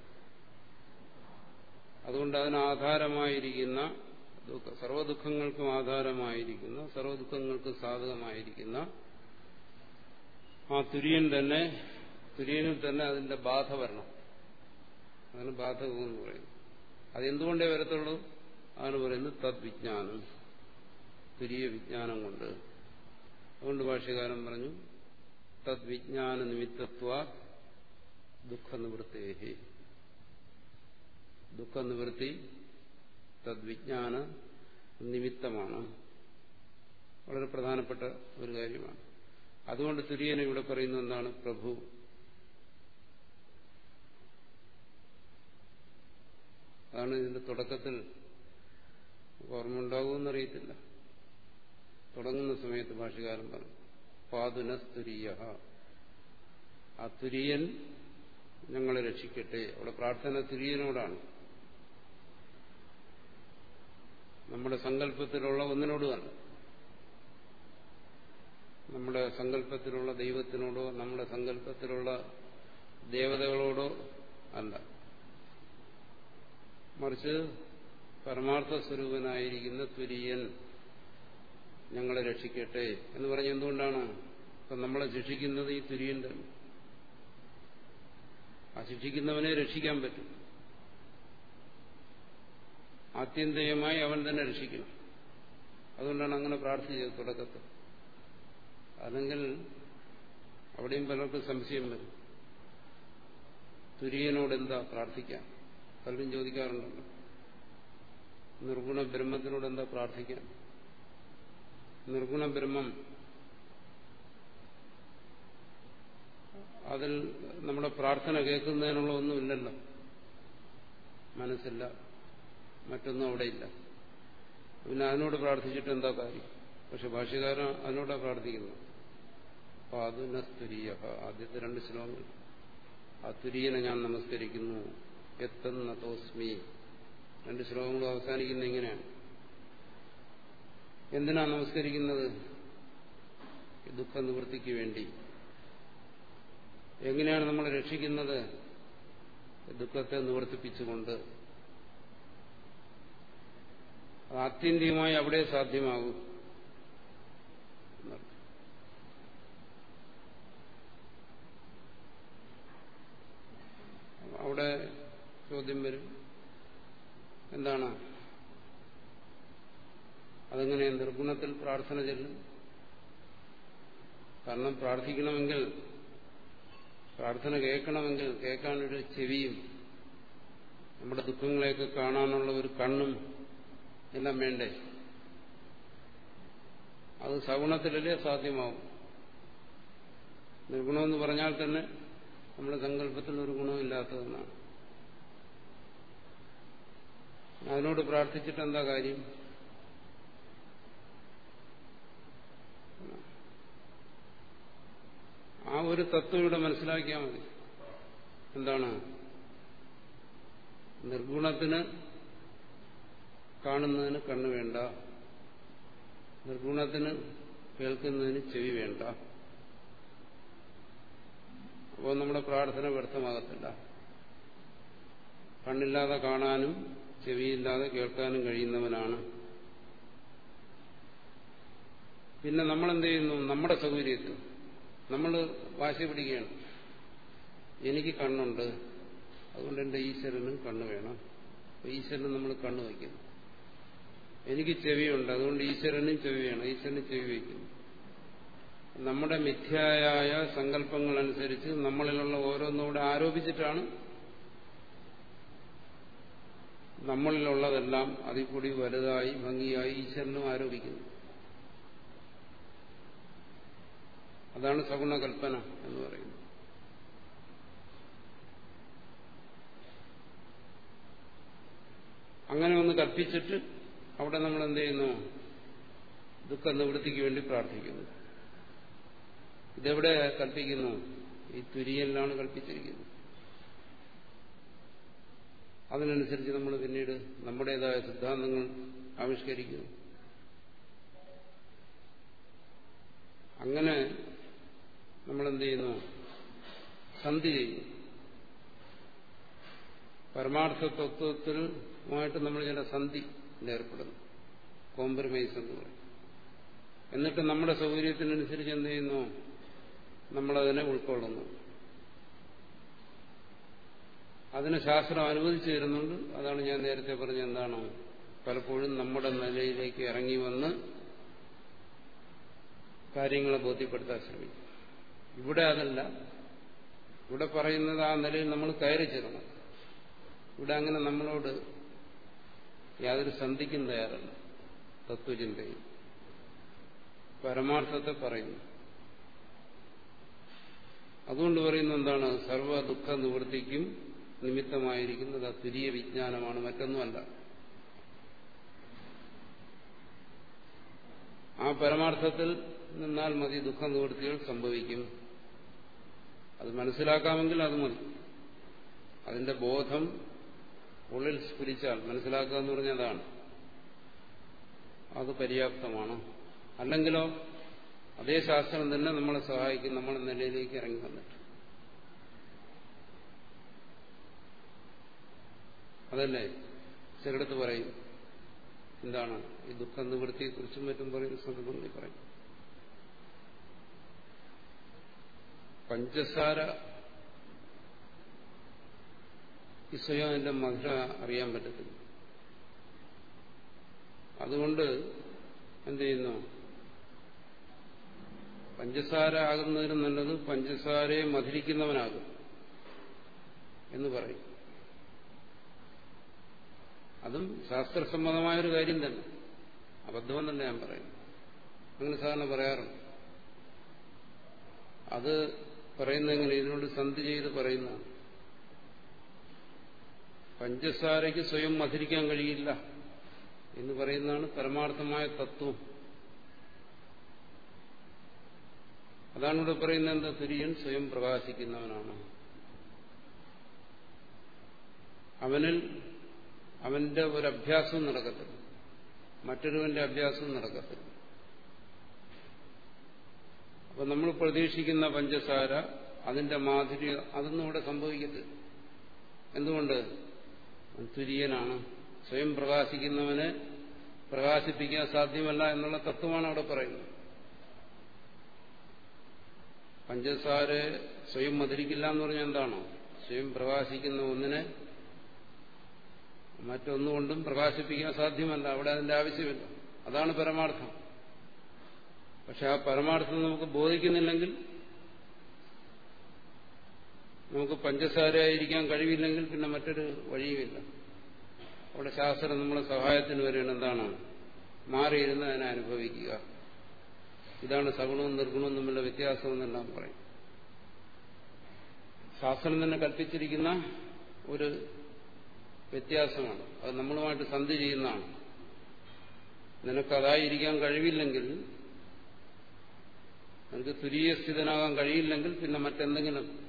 അതുകൊണ്ട് അതിന് ആധാരമായിരിക്കുന്ന സർവദുഃഖങ്ങൾക്കും ആധാരമായിരിക്കുന്ന സർവദുഃഖങ്ങൾക്ക് സാധകമായിരിക്കുന്ന ആ തുര്യൻ തന്നെ തുര്യനിൽ തന്നെ അതിന്റെ ബാധ വരണം. അതിന് ബാധകം എന്ന് പറയുന്നു. അതെന്തുകൊണ്ടേ വരത്തുള്ളൂ? അതാണ് പറയുന്നത് തദ്വിജ്ഞാനം. തുരിയ വിജ്ഞാനം കൊണ്ട്. അതുകൊണ്ട് ഭാഷ്യകാരൻ പറഞ്ഞു തദ്വിജ്ഞാന നിമിത്തത്വ ദുഃഖനിവൃത്തേഹി. ദുഃഖനിവൃത്തി തദ്വിജ്ഞാന നിമിത്തമാണ്. വളരെ പ്രധാനപ്പെട്ട ഒരു കാര്യമാണ്. അതുകൊണ്ട് തുര്യനെ ഇവിടെ പറയുന്ന എന്താണ്? പ്രഭു. അതാണ് ഇതിന്റെ തുടക്കത്തിൽ ഓർമ്മ ഉണ്ടാകുമെന്നറിയത്തില്ല തുടങ്ങുന്ന സമയത്ത് ഭാഷകാരൻ പറഞ്ഞു പാതുനസ്തുരീയ ആ തുര്യൻ ഞങ്ങളെ രക്ഷിക്കട്ടെ. അവിടെ പ്രാർത്ഥന തുര്യനോടാണ്. നമ്മുടെ സങ്കല്പത്തിലുള്ള ഒന്നിനോട് തന്നെ നമ്മുടെ സങ്കല്പത്തിലുള്ള ദൈവത്തിനോടോ നമ്മുടെ സങ്കല്പത്തിലുള്ള ദേവതകളോടോ അല്ല. മറിച്ച് പരമാർത്ഥ സ്വരൂപനായിരിക്കുന്ന തുര്യൻ ഞങ്ങളെ രക്ഷിക്കട്ടെ എന്ന് പറഞ്ഞ എന്തുകൊണ്ടാണ്? ഇപ്പം നമ്മളെ ശിക്ഷിക്കുന്നത് ഈ തുര്യൻ തന്നെ ആ ശിക്ഷിക്കുന്നവനെ രക്ഷിക്കാൻ പറ്റും. ആത്യന്തികമായി അവൻ തന്നെ രക്ഷിക്കണം. അതുകൊണ്ടാണ് അങ്ങനെ പ്രാർത്ഥിച്ചത് തുടക്കത്തിൽ. അല്ലെങ്കിൽ അവിടെയും പലർക്കും സംശയം വരും. തുര്യനോട് എന്താ പ്രാർത്ഥിക്കാം പലരും ചോദിക്കാറുണ്ടല്ലോ. നിർഗുണ ബ്രഹ്മത്തിനോട് എന്താ പ്രാർത്ഥിക്കാം നിർഗുണ ബ്രഹ്മം അതിൽ നമ്മുടെ പ്രാർത്ഥന കേൾക്കുന്നതിനുള്ള ഒന്നുമില്ലല്ലോ. മനസ്സില്ല. മറ്റൊന്നും അവിടെ ഇല്ല. പിന്നെ അതിനോട് പ്രാർത്ഥിച്ചിട്ട് എന്താ കാര്യം. പക്ഷെ ഭാഷ്യകാരൻ അതിനോടാ പ്രാർത്ഥിക്കുന്നത്. പാതുനസ്തുരീയ ആദ്യത്തെ രണ്ട് ശ്ലോകങ്ങൾ. ആ തുര്യനെ ഞാൻ നമസ്കരിക്കുന്നു. എത്തുന്ന തോസ്മി രണ്ട് ശ്ലോകങ്ങളും അവസാനിക്കുന്ന എങ്ങനെയാണ് എന്തിനാ നമസ്കരിക്കുന്നത്? ദുഃഖ നിവൃത്തിക്ക് വേണ്ടി. എങ്ങനെയാണ് നമ്മൾ രക്ഷിക്കുന്നത്? ദുഃഖത്തെ നിവർത്തിപ്പിച്ചുകൊണ്ട് ആത്യന്തികമായി അവിടെ സാധ്യമാകും. അവിടെ ചോദ്യം വരും. എന്താണ്? അതെങ്ങനെ നിർഗുണത്തിൽ പ്രാർത്ഥന ചെല്ലും? കാരണം പ്രാർത്ഥിക്കണമെങ്കിൽ പ്രാർത്ഥന കേൾക്കണമെങ്കിൽ കേൾക്കാനൊരു ചെവിയും നമ്മുടെ ദുഃഖങ്ങളെയൊക്കെ കാണാനുള്ള ഒരു കണ്ണും എല്ലാം വേണ്ടേ? അത് സഗുണത്തിലല്ലേ സാധ്യമാവും. നിർഗുണമെന്ന് പറഞ്ഞാൽ തന്നെ നമ്മുടെ സങ്കല്പത്തിൽ ഒരു ഗുണമില്ലാത്തതെന്നാണ് അതിനോട് പ്രാർത്ഥിച്ചിട്ട് എന്താ കാര്യം? ആ ഒരു തത്വം ഇവിടെ മനസ്സിലാക്കിയാൽ മതി. എന്താണ്? നിർഗുണത്തിന് കാണുന്നതിന് കണ്ണു വേണ്ട നിർഗുണത്തിന് കേൾക്കുന്നതിന് ചെവി വേണ്ട. അപ്പോൾ നമ്മുടെ പ്രാർത്ഥന വ്യർത്ഥമാകത്തില്ല. കണ്ണില്ലാതെ കാണാനും ചെവിയില്ലാതെ കേൾക്കാനും കഴിയുന്നവനാണ്. പിന്നെ നമ്മൾ എന്ത് ചെയ്യുന്നു നമ്മുടെ സൗകര്യത്തിൽ. നമ്മൾ വാശി പിടിക്കുകയാണ്. എനിക്ക് കണ്ണുണ്ട്. അതുകൊണ്ട് എന്റെ ഈശ്വരനും കണ്ണ് വേണം. ഈശ്വരനും നമ്മൾ കണ്ണ് വയ്ക്കുന്നു. എനിക്ക് ചെവിയുണ്ട് അതുകൊണ്ട് ഈശ്വരനും ചെവി വേണം ഈശ്വരനും ചെവി വയ്ക്കുന്നു. നമ്മുടെ മിഥ്യായ സങ്കല്പങ്ങളനുസരിച്ച് നമ്മളിലുള്ള ഓരോന്നുകൂടെ ആരോപിച്ചിട്ടാണ് നമ്മളിലുള്ളതെല്ലാം അതിൽ കൂടി വലുതായി ഭംഗിയായി ഈശ്വരനും ആരോപിക്കുന്നു. അതാണ് സഗുണകൽപ്പന എന്ന് പറയുന്നത്. അങ്ങനെ ഒന്ന് കൽപ്പിച്ചിട്ട് അവിടെ നമ്മൾ എന്ത് ചെയ്യുന്നു? ദുഃഖ നിവൃത്തിക്ക് വേണ്ടി പ്രാർത്ഥിക്കുന്നു. ഇതെവിടെ കൽപ്പിക്കുന്നു? ഈ തുരിയലിലാണ് കൽപ്പിച്ചിരിക്കുന്നത്. അതിനനുസരിച്ച് നമ്മൾ പിന്നീട് നമ്മുടേതായ സിദ്ധാന്തങ്ങൾ ആവിഷ്കരിക്കുന്നു. അങ്ങനെ നമ്മളെന്ത് ചെയ്യുന്നു? സന്ധി ചെയ്യുന്നു. പരമാർത്ഥ തത്വത്തിലുമായിട്ട് നമ്മൾ ചില സന്ധി ഏർപ്പെടുന്നു. കോംപ്രമൈസ് എന്ന് പറയും. എന്നിട്ട് നമ്മുടെ സൗകര്യത്തിനനുസരിച്ച് എന്ത് ചെയ്യുന്നു? നമ്മളതിനെ ഉൾക്കൊള്ളുന്നു. അതിന് ശാസ്ത്രം അനുവദിച്ചു തരുന്നുണ്ട്. അതാണ് ഞാൻ നേരത്തെ പറഞ്ഞ എന്താണ്? പലപ്പോഴും നമ്മുടെ നിലയിലേക്ക് ഇറങ്ങി വന്ന് കാര്യങ്ങളെ ബോധ്യപ്പെടുത്താൻ ശ്രമിക്കും. ഇവിടെ അതല്ല. ഇവിടെ പറയുന്നത് ആ നിലയിൽ നമ്മൾ കയറി ചേർന്നു ഇവിടെ അങ്ങനെ നമ്മളോട് യാതൊരു സന്ധിക്കും തയ്യാറല്ല. തത്വചിന്തയും പരമാർത്ഥത്തെ പറയുന്നു. അതുകൊണ്ട് പറയുന്ന എന്താണ്? സർവ ദുഃഖ നിവൃത്തിക്കും നിമിത്തമായിരിക്കുന്നത് ആ തുരിയ വിജ്ഞാനമാണ് മറ്റൊന്നുമല്ല. ആ പരമാർത്ഥത്തിൽ നിന്നാൽ മതി ദുഃഖ നിവൃത്തികൾ സംഭവിക്കും. അത് മനസ്സിലാക്കാമെങ്കിൽ അത് മതി. അതിന്റെ ബോധം ഉള്ളിൽ സ്ഫുരിച്ചാൽ മനസ്സിലാക്കുക എന്ന് പറഞ്ഞതാണ് അത് പര്യാപ്തമാണ്. അല്ലെങ്കിലോ അതേ ശാസ്ത്രം തന്നെ നമ്മളെ സഹായിക്കും നമ്മളെ നിലയിലേക്ക് ഇറങ്ങി വന്നിട്ട്. അതല്ലേ? ചിലടത്ത് പറയും എന്താണ് ഈ ദുഃഖ നിവൃത്തിയെക്കുറിച്ചും മറ്റും പറയുന്ന സന്ദർഭങ്ങളിൽ പറയും. പഞ്ചസാര ഈ സ്വയം എന്റെ മധുര അറിയാൻ പറ്റത്തില്ല. അതുകൊണ്ട് എന്ത് ചെയ്യുന്നു? പഞ്ചസാര ആകുന്നതിന് നല്ലത് പഞ്ചസാരയെ മധുരിക്കുന്നവനാകും എന്ന് പറയും. അതും ശാസ്ത്രസമ്മതമായൊരു കാര്യം തന്നെ. അബദ്ധമെന്നല്ല ഞാൻ പറയും. അങ്ങനെ സാധാരണ പറയാറുണ്ട്. അത് പറയുന്ന എങ്ങനെ? ഇതിനോട് സന്ധി ചെയ്ത് പറയുന്നതാണ്. പഞ്ചസാരയ്ക്ക് സ്വയം മധുരിക്കാൻ കഴിയില്ല എന്ന് പറയുന്നതാണ് പരമാർത്ഥമായ തത്വം. അതാണ് ഇവിടെ പറയുന്നത് എന്താ? തുര്യൻ സ്വയം പ്രകാശിക്കുന്നവനാണ്. അവനിൽ അവന്റെ ഒരു അഭ്യാസവും നടക്കത്തില്ല. മറ്റൊരുവന്റെ അഭ്യാസവും നടക്കത്തില്ല. അപ്പൊ നമ്മൾ പ്രതീക്ഷിക്കുന്ന പഞ്ചസാര അതിന്റെ മാധുര്യം അതൊന്നും ഇവിടെ സംഭവിക്കത്തില്ല. എന്തുകൊണ്ട്? തുര്യനാണ്. സ്വയം പ്രകാശിക്കുന്നവനെ പ്രകാശിപ്പിക്കാൻ സാധ്യമല്ല എന്നുള്ള തത്വമാണ് അവിടെ പറയുന്നത്. പഞ്ചസാര സ്വയം മധുരിക്കില്ല എന്ന് പറഞ്ഞാൽ എന്താണോ? സ്വയം പ്രകാശിക്കുന്ന ഒന്നിനെ മറ്റൊന്നുകൊണ്ടും പ്രകാശിപ്പിക്കാൻ സാധ്യമല്ല. അവിടെ അതിന്റെ ആവശ്യമില്ല. അതാണ് പരമാർത്ഥം. പക്ഷെ ആ പരമാർത്ഥം നമുക്ക് ബോധിക്കുന്നില്ലെങ്കിൽ നമുക്ക് പഞ്ചസാരയായിരിക്കാൻ കഴിവില്ലെങ്കിൽ പിന്നെ മറ്റൊരു വഴിയുമില്ല. അവിടെ ശാസ്ത്രം നമ്മളെ സഹായത്തിന് വരെയാണ് എന്താണ്? മാറിയിരുന്ന് അതിനെ അനുഭവിക്കുക. ഇതാണ് സഗുണവും നിർഗുണവും തമ്മിലുള്ള വ്യത്യാസം എന്നെല്ലാം പറയും. ശാസ്ത്രം തന്നെ കൽപ്പിച്ചിരിക്കുന്ന ഒരു വ്യത്യാസമാണ്. അത് നമ്മളുമായിട്ട് സന്ധി ചെയ്യുന്നതാണ്. നിനക്കതായിരിക്കാൻ കഴിവില്ലെങ്കിൽ നിനക്ക് തുരീയസ്ഥിതനാകാൻ കഴിയില്ലെങ്കിൽ പിന്നെ മറ്റെന്തെങ്കിലും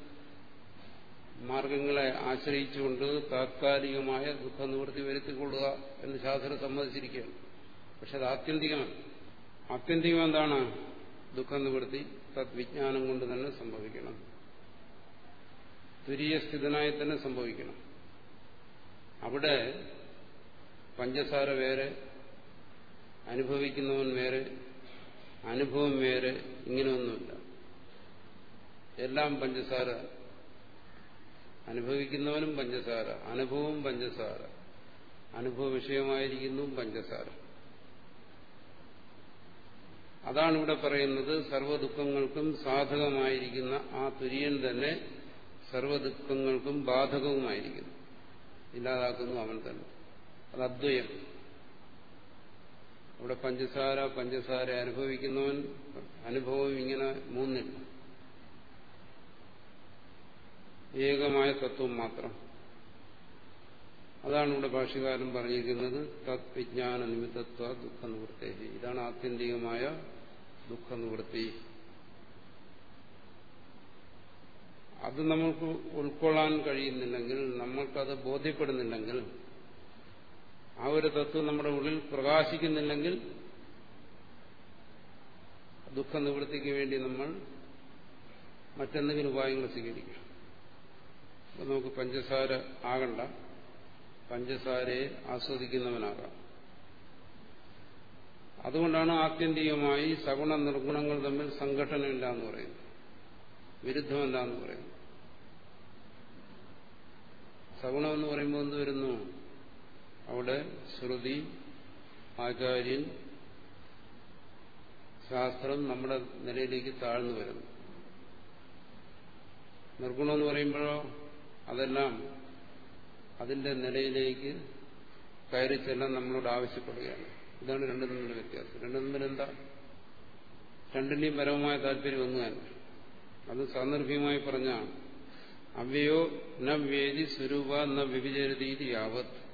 മാർഗങ്ങളെ ആശ്രയിച്ചുകൊണ്ട് താത്കാലികമായ ദുഃഖനിവൃത്തി വരുത്തിക്കൊള്ളുക എന്ന് ശാസ്ത്രം സമ്മതിച്ചിരിക്കുകയാണ്. പക്ഷെ അത് ആത്യന്തികമാണ് ആത്യന്തികം എന്താണ്? ദുഃഖ നിവൃത്തി തദ്വിജ്ഞാനം കൊണ്ട് തന്നെ സംഭവിക്കണം. തുരീയസ്ഥിതനായി തന്നെ സംഭവിക്കണം. അവിടെ പഞ്ചസാര വേറെ അനുഭവിക്കുന്നവൻ വേറെ അനുഭവം വേറെ ഇങ്ങനെയൊന്നുമില്ല. എല്ലാം പഞ്ചസാര അനുഭവിക്കുന്നവനും പഞ്ചസാര അനുഭവവും പഞ്ചസാര അനുഭവ വിഷയമായിരിക്കുന്നു പഞ്ചസാര. അതാണ് ഇവിടെ പറയുന്നത് സർവദുഃഖങ്ങൾക്കും സാധകമായിരിക്കുന്ന ആ തുര്യൻ തന്നെ സർവദുഃഖങ്ങൾക്കും ബാധകവുമായിരിക്കുന്നു. ഇല്ലാതാക്കുന്നു അവൻ തന്നെ. അത് അദ്വയം. അവിടെ പഞ്ചസാര പഞ്ചസാര അനുഭവിക്കുന്നവൻ അനുഭവം ഇങ്ങനെ മൂന്നില്ല. ഏകമായ തത്വം മാത്രം. അതാണ് ഇവിടെ ഭാഷകാരൻ പറഞ്ഞിരിക്കുന്നത് തത് വിജ്ഞാന നിമിത്തത്വ ദുഃഖ നിവൃത്തി ഇതാണ് ആത്യന്തികമായ ദുഃഖ നിവൃത്തി അത് നമുക്ക് ഉൾക്കൊള്ളാൻ കഴിയുന്നില്ലെങ്കിൽ നമ്മൾക്കത് ബോധ്യപ്പെടുന്നില്ലെങ്കിൽ ആ ഒരു തത്വം നമ്മുടെ ഉള്ളിൽ പ്രകാശിക്കുന്നില്ലെങ്കിൽ ദുഃഖ നിവൃത്തിക്ക് വേണ്ടി നമ്മൾ മറ്റെന്തെങ്കിലും ഉപായങ്ങൾ സ്വീകരിക്കണം. നമുക്ക് പഞ്ചസാര ആകണ്ട. പഞ്ചസാരയെ ആസ്വദിക്കുന്നവനാകാം. അതുകൊണ്ടാണ് ആത്യന്തികമായി സഗുണ നിർഗുണങ്ങൾ തമ്മിൽ സംഘടനമില്ല എന്ന് പറയുന്നത്. വിരുദ്ധമല്ലാന്ന് പറയുന്നു സഗുണം എന്ന് പറയുമ്പോൾ എന്ത് വരുന്നു? അവിടെ ശ്രുതി ആചാര്യൻ ശാസ്ത്രം നമ്മുടെ നിലയിലേക്ക് താഴ്ന്നു വരുന്നു. നിർഗുണം എന്ന് പറയുമ്പോഴോ അതെല്ലാം അതിന്റെ നിലയിലേക്ക് കയറി ചെല്ലാൻ നമ്മളോട് ആവശ്യപ്പെടുകയാണ്. ഇതാണ് രണ്ടും തമ്മിലെ വ്യത്യാസം. രണ്ടും തമ്മിൽ എന്താ? രണ്ടിന്റെയും പരമമായ താല്പര്യം ഒന്നു തന്നെ. അത് സാന്ദർഭികമായി പറഞ്ഞാണ് അവയോ ന വേദി സ്വരൂപ ന വ്യഭിചരതീതി യാവത്.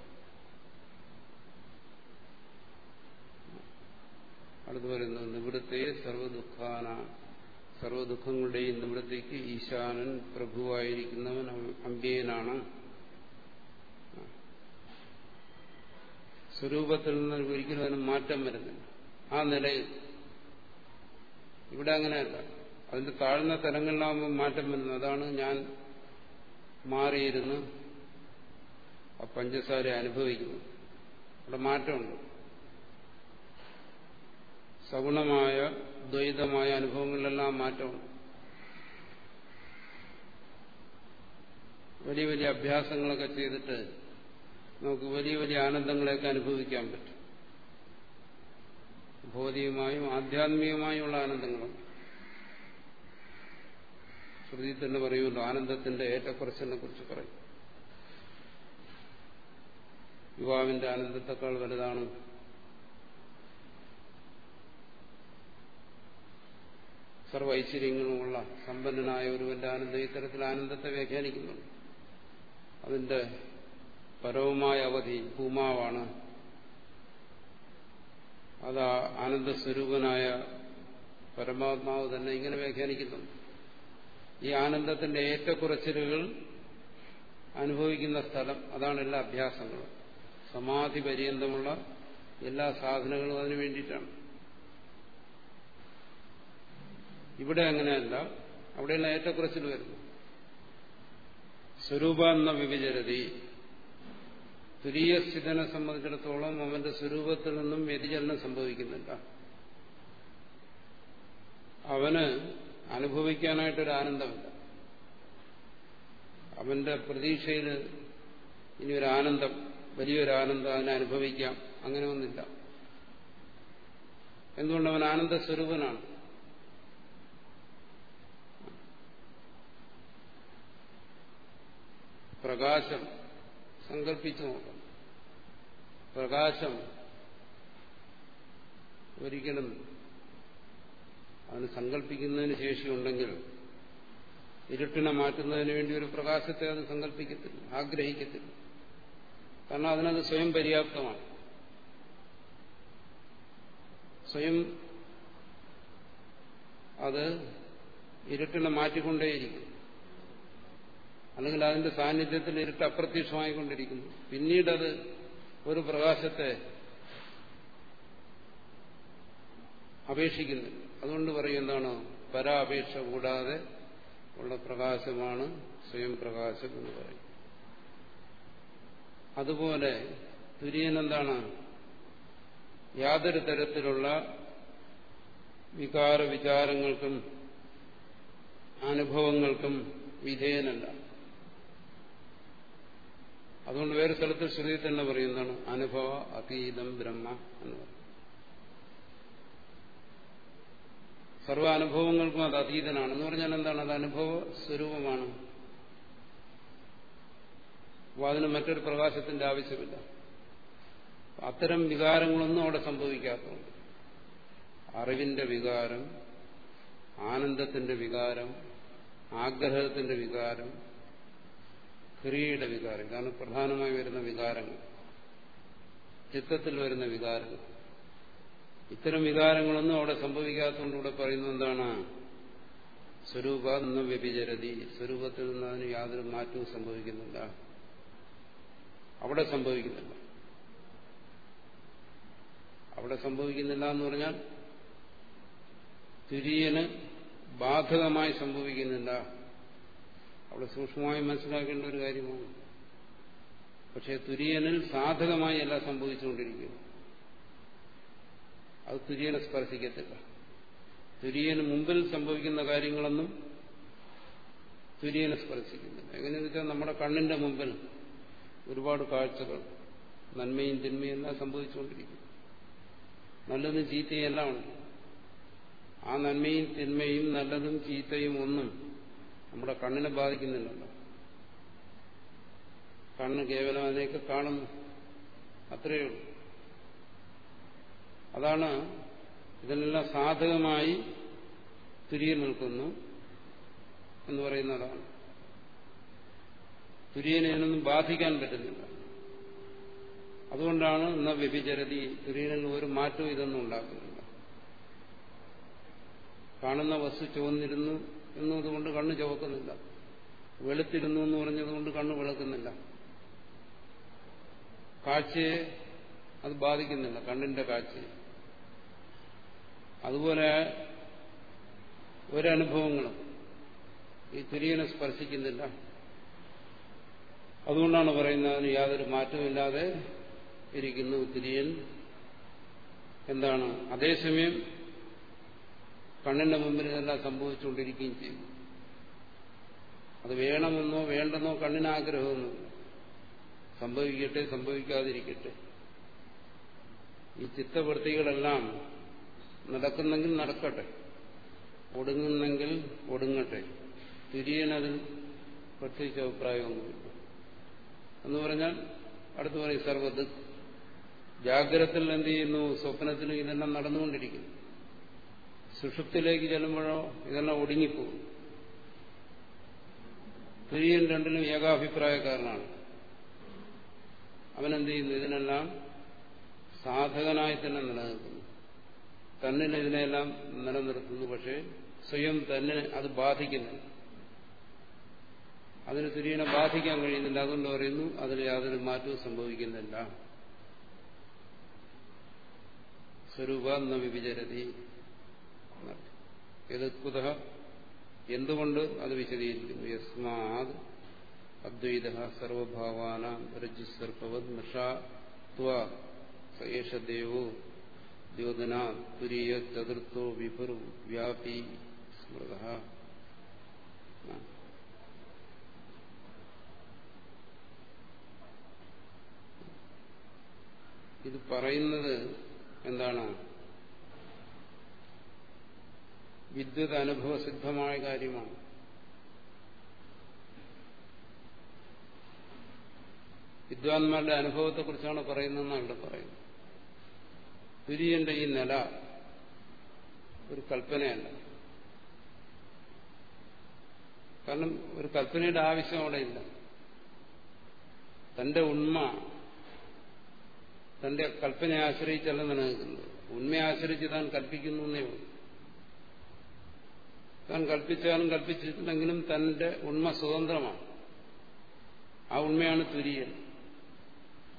അടുത്ത് പറയുന്നത് നിവിടത്തെ സർവദുഃഖാന സർവദുഃഖങ്ങളുടെയും നിവൃത്തിക്ക് ഈശാനൻ പ്രഭുവായിരിക്കുന്നവൻ അമ്പ്യനാണ് സ്വരൂപത്തിൽ നിന്ന് ഒരിക്കലും അതിന് മാറ്റം വരുന്നില്ല. ആ നിലയിൽ. ഇവിടെ അങ്ങനെയല്ല. അതിന്റെ താഴ്ന്ന തലങ്ങളിലാകുമ്പോൾ മാറ്റം വരുന്നു. അതാണ് ഞാൻ മാറിയിരുന്ന് ആ പഞ്ചസാര അനുഭവിക്കുന്നു. അവിടെ മാറ്റമുണ്ട്. സഗുണമായ ദ്വൈതമായ അനുഭവങ്ങളിലെല്ലാം മാറ്റമുണ്ട് വലിയ വലിയ അഭ്യാസങ്ങളൊക്കെ ചെയ്തിട്ട് നമുക്ക് വലിയ വലിയ ആനന്ദങ്ങളെയൊക്കെ അനുഭവിക്കാൻ പറ്റും. ഭൗതികമായും ആധ്യാത്മികമായുമുള്ള ആനന്ദങ്ങളും. ശ്രുതി തന്നെ പറയുമല്ലോ ആനന്ദത്തിന്റെ ഏറ്റക്കുറച്ചിനെ കുറിച്ച് പറയും. യുവാവിന്റെ ആനന്ദത്തെക്കാൾ വലുതാണ് സർവ ഐശ്വര്യങ്ങളുമുള്ള സമ്പന്നനായ ഒരുവന്റെ ആനന്ദം ഇത്തരത്തിൽ ആനന്ദത്തെ വ്യാഖ്യാനിക്കുന്നുണ്ട് അതിന്റെ പരവുമായ അവധി ഭൂമാവാണ്. അത് ആനന്ദസ്വരൂപനായ പരമാത്മാവ് തന്നെ ഇങ്ങനെ വ്യാഖ്യാനിക്കുന്നു. ഈ ആനന്ദത്തിന്റെ ഏറ്റക്കുറച്ചിലുകൾ അനുഭവിക്കുന്ന സ്ഥലം അതാണ് എല്ലാ അഭ്യാസങ്ങളും. സമാധി പര്യന്തമുള്ള എല്ലാ സാധനങ്ങളും അതിനു വേണ്ടിയിട്ടാണ്. ഇവിടെ അങ്ങനെയല്ല. അവിടെയുള്ള ഏറ്റക്കുറച്ചിൽ വരുന്നു. സ്വരൂപ എന്ന വിഭജരതി തുലീയ സ്ഥിതനെ സംബന്ധിച്ചിടത്തോളം അവന്റെ സ്വരൂപത്തിൽ നിന്നും വ്യതിചലനം സംഭവിക്കുന്നില്ല. അവന് അനുഭവിക്കാനായിട്ടൊരു ആനന്ദമില്ല. അവന്റെ പ്രതീക്ഷയിൽ ഇനി ഒരു ആനന്ദം വലിയൊരു ആനന്ദം അവനെ അനുഭവിക്കാം. അങ്ങനെ ഒന്നില്ല എന്തുകൊണ്ട് അവൻ ആനന്ദ പ്രകാശം സങ്കല്പിച്ചു നോക്കണം. പ്രകാശം ഒരിക്കലും അതിന് സങ്കല്പിക്കുന്നതിന് ശേഷിയുണ്ടെങ്കിൽ ഇരുട്ടിനെ മാറ്റുന്നതിന് വേണ്ടി ഒരു പ്രകാശത്തെ അത് സങ്കല്പിക്കത്തില്ല ആഗ്രഹിക്കത്തില്ല. കാരണം അതിനത് സ്വയം പര്യാപ്തമാണ്. സ്വയം അത് ഇരുട്ടിനെ മാറ്റിക്കൊണ്ടേയിരിക്കും. അല്ലെങ്കിൽ അതിന്റെ സാന്നിധ്യത്തിൽ ഇരുട്ട് അപ്രത്യക്ഷമായിക്കൊണ്ടിരിക്കുന്നു. പിന്നീടത് ഒരു പ്രകാശത്തെ അപേക്ഷിക്കുന്നില്ല അതുകൊണ്ട് പറയും എന്താണ്? പരാപേക്ഷ കൂടാതെ ഉള്ള പ്രകാശമാണ് സ്വയം പ്രകാശം എന്ന് പറയും. അതുപോലെ തുര്യൻ എന്താണ്? യാതൊരു തരത്തിലുള്ള വികാര വിചാരങ്ങൾക്കും അനുഭവങ്ങൾക്കും വിധേയനല്ല. അതുകൊണ്ട് വേറെ സ്ഥലത്ത് ശ്രുതി തന്നെ പറയുന്നതാണ് അനുഭവ അതീതം ബ്രഹ്മ എന്ന് പറയും. സർവ അനുഭവങ്ങൾക്കും അത് അതീതനാണെന്ന് പറഞ്ഞാൽ എന്താണ്? അത് അനുഭവ സ്വരൂപമാണ്. അപ്പോൾ അതിന് മറ്റൊരു പ്രകാശത്തിന്റെ ആവശ്യമില്ല. അത്തരം വികാരങ്ങളൊന്നും അവിടെ സംഭവിക്കാത്തതുണ്ട് അറിവിന്റെ വികാരം ആനന്ദത്തിന്റെ വികാരം ആഗ്രഹത്തിന്റെ വികാരം ക്രിയയുടെ വികാരം. കാരണം പ്രധാനമായി വരുന്ന വികാരങ്ങൾ. ചിത്തത്തിൽ വരുന്ന വികാരങ്ങൾ. ഇത്തരം വികാരങ്ങളൊന്നും അവിടെ സംഭവിക്കാത്തതുകൊണ്ട് ഇവിടെ പറയുന്നത് എന്താണ്? സ്വരൂപ നിന്ന് വ്യഭിചരതി. സ്വരൂപത്തിൽ നിന്ന് അതിന് യാതൊരു മാറ്റവും സംഭവിക്കുന്നില്ല. അവിടെ സംഭവിക്കുന്നില്ല. അവിടെ സംഭവിക്കുന്നില്ല എന്ന് പറഞ്ഞാൽ തുര്യന് ബാധകമായി സംഭവിക്കുന്നില്ല. അവിടെ സൂക്ഷ്മമായി മനസ്സിലാക്കേണ്ട ഒരു കാര്യമാണ്. പക്ഷെ തുര്യനിൽ സാധകമായി അല്ല സംഭവിച്ചുകൊണ്ടിരിക്കുന്നു. അത് തുര്യനെ സ്പർശിക്കത്തില്ല. തുര്യന് മുമ്പിൽ സംഭവിക്കുന്ന കാര്യങ്ങളൊന്നും തുര്യനെ സ്പർശിക്കുന്നില്ല. എങ്ങനെയെന്ന് വെച്ചാൽ നമ്മുടെ കണ്ണിന്റെ മുമ്പിൽ ഒരുപാട് കാഴ്ചകൾ നന്മയും തിന്മയും എല്ലാം സംഭവിച്ചുകൊണ്ടിരിക്കും നല്ലതും ചീത്തയും എല്ലാം ഉണ്ട് ആ നന്മയും തിന്മയും നല്ലതും ചീത്തയും ഒന്നും നമ്മുടെ കണ്ണിനെ ബാധിക്കുന്നില്ലല്ലോ. കണ്ണ് കേവലം അതിനെയൊക്കെ കാണുന്നു അത്രയേ ഉള്ളൂ. അതാണ് ഇതിനെല്ലാം സാധകമായി തുരിയ നിൽക്കുന്നു എന്ന് പറയുന്നതാണ്. തുര്യനെ ഇതിനൊന്നും ബാധിക്കാൻ പറ്റുന്നില്ല. അതുകൊണ്ടാണ് ഇന്ന വ്യഭിചരതി. തുര്യനിൽ ഒരു മാറ്റവും ഇതൊന്നും ഉണ്ടാക്കുന്നില്ല. കാണുന്ന വസ്തു ചുവന്നിരുന്നു. എന്നതുകൊണ്ട് കണ്ണ് ചുവക്കുന്നില്ല. വെളുത്തിരുന്നു എന്ന് പറഞ്ഞതുകൊണ്ട് കണ്ണ് വിളക്കുന്നില്ല. കാഴ്ചയെ അത് ബാധിക്കുന്നില്ല കണ്ണിന്റെ കാഴ്ചയെ. അതുപോലെ ഒരനുഭവങ്ങളും ഈ തുര്യനെ സ്പർശിക്കുന്നില്ല. അതുകൊണ്ടാണ് പറയുന്നത് യാതൊരു മാറ്റമില്ലാതെ ഇരിക്കുന്നു തിരിയൻ. എന്താണ്? അതേസമയം കണ്ണിന്റെ മുമ്പിൽ ഇതെല്ലാം സംഭവിച്ചുകൊണ്ടിരിക്കുകയും ചെയ്യും. അത് വേണമെന്നോ വേണ്ടെന്നോ കണ്ണിന് ആഗ്രഹമൊന്നുമില്ല സംഭവിക്കട്ടെ സംഭവിക്കാതിരിക്കട്ടെ. ഈ ചിത്തവൃത്തികളെല്ലാം നടക്കുന്നെങ്കിൽ നടക്കട്ടെ. ഒടുങ്ങുന്നെങ്കിൽ ഒടുങ്ങട്ടെ. തിരിയണതിൽ പ്രത്യേകിച്ച് അഭിപ്രായമൊന്നുമില്ല. എന്ന് പറഞ്ഞാൽ അടുത്തു പറയും സർവത് ജാഗ്രത്തിൽ എന്ത് ചെയ്യുന്നു? സ്വപ്നത്തിലും ഇതെല്ലാം നടന്നുകൊണ്ടിരിക്കുന്നു. സുഷുപ്തിലേക്ക് ചെല്ലുമ്പോഴോ ഇതെല്ലാം ഒടുങ്ങിപ്പോകും. തുര്യൻ രണ്ടിലും ഏകാഭിപ്രായക്കാരനാണ്. അവനെന്ത് ചെയ്യുന്നു? ഇതിനെല്ലാം സാധകനായി തന്നെ നിലനിൽക്കുന്നു. തന്നിൽ ഇതിനെല്ലാം നിലനിർത്തുന്നു. പക്ഷേ സ്വയം തന്നെ അത് ബാധിക്കുന്നു. അതിന് തുര്യനെ ബാധിക്കാൻ കഴിയുന്നില്ല. അതുകൊണ്ട് പറയുന്നു അതിൽ യാതൊരു മാറ്റവും സംഭവിക്കുന്നില്ല. സ്വരൂപ ന വിവിചരതി ഇത് എന്തുകൊണ്ട് അത് വിശദീകരിക്കുന്നു? യസ്മാത് അദ്വൈത സർവഭാവാനാം രജ്ജുസർപ്പവത് നിഷാത്വ സയേഷ ദേവോ ദ്യോതന തുരീയ ചതുർത്ഥോ വിഭുർ വ്യാപി സ്മൃത. ഇത് പറയുന്നത് എന്താണ്? വിദ്യുത് അനുഭവസിദ്ധമായ കാര്യമാണ്. വിദ്വാൻമാരുടെ അനുഭവത്തെക്കുറിച്ചാണ് പറയുന്നതെന്നാണ് ഇവിടെ പറയുന്നത്. തുര്യന്റെ ഈ നില ഒരു കൽപ്പനയല്ല. കാരണം ഒരു കൽപ്പനയുടെ ആവശ്യം അവിടെ ഇല്ല തന്റെ ഉണ്മ തന്റെ കൽപ്പനയെ ആശ്രയിച്ചല്ല നിലനിൽക്കുന്നത്. ഉണ്മയെ ആശ്രയിച്ച് താൻ കൽപ്പിക്കുന്നു എന്നേ ഉള്ളൂ. താൻ കൽപ്പിച്ചാലും കൽപ്പിച്ചിട്ടുണ്ടെങ്കിലും തന്റെ ഉണ്മ സ്വതന്ത്രമാണ്. ആ ഉണ്മയാണ് തുര്യൻ.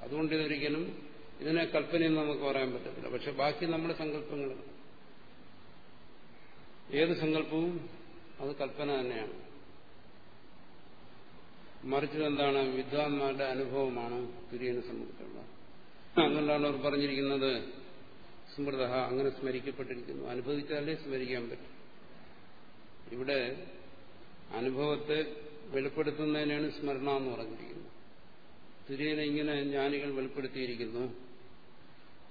അതുകൊണ്ട് ഇതൊരിക്കലും ഇതിനെ കൽപ്പനയെന്ന് നമുക്ക് പറയാൻ പറ്റത്തില്ല. പക്ഷെ ബാക്കി നമ്മുടെ സങ്കല്പങ്ങൾ. ഏത് സങ്കല്പവും അത് കൽപ്പന തന്നെയാണ്. മറിച്ചത് എന്താണ്? വിദ്വാൻമാരുടെ അനുഭവമാണ് തുര്യനെ സംബന്ധിച്ചുള്ളത്. അങ്ങനെയാണ് അവർ പറഞ്ഞിരിക്കുന്നത് സ്മൃത അങ്ങനെ സ്മരിക്കപ്പെട്ടിരിക്കുന്നു. അനുഭവിച്ചാലേ സ്മരിക്കാൻ പറ്റും. ഇവിടെ അനുഭവത്തെ വെളിപ്പെടുത്തുന്നതിനാണ് സ്മരണ എന്ന് പറഞ്ഞിരിക്കുന്നത്. തുര്യനെ ഇങ്ങനെ ജ്ഞാനികൾ വെളിപ്പെടുത്തിയിരിക്കുന്നു.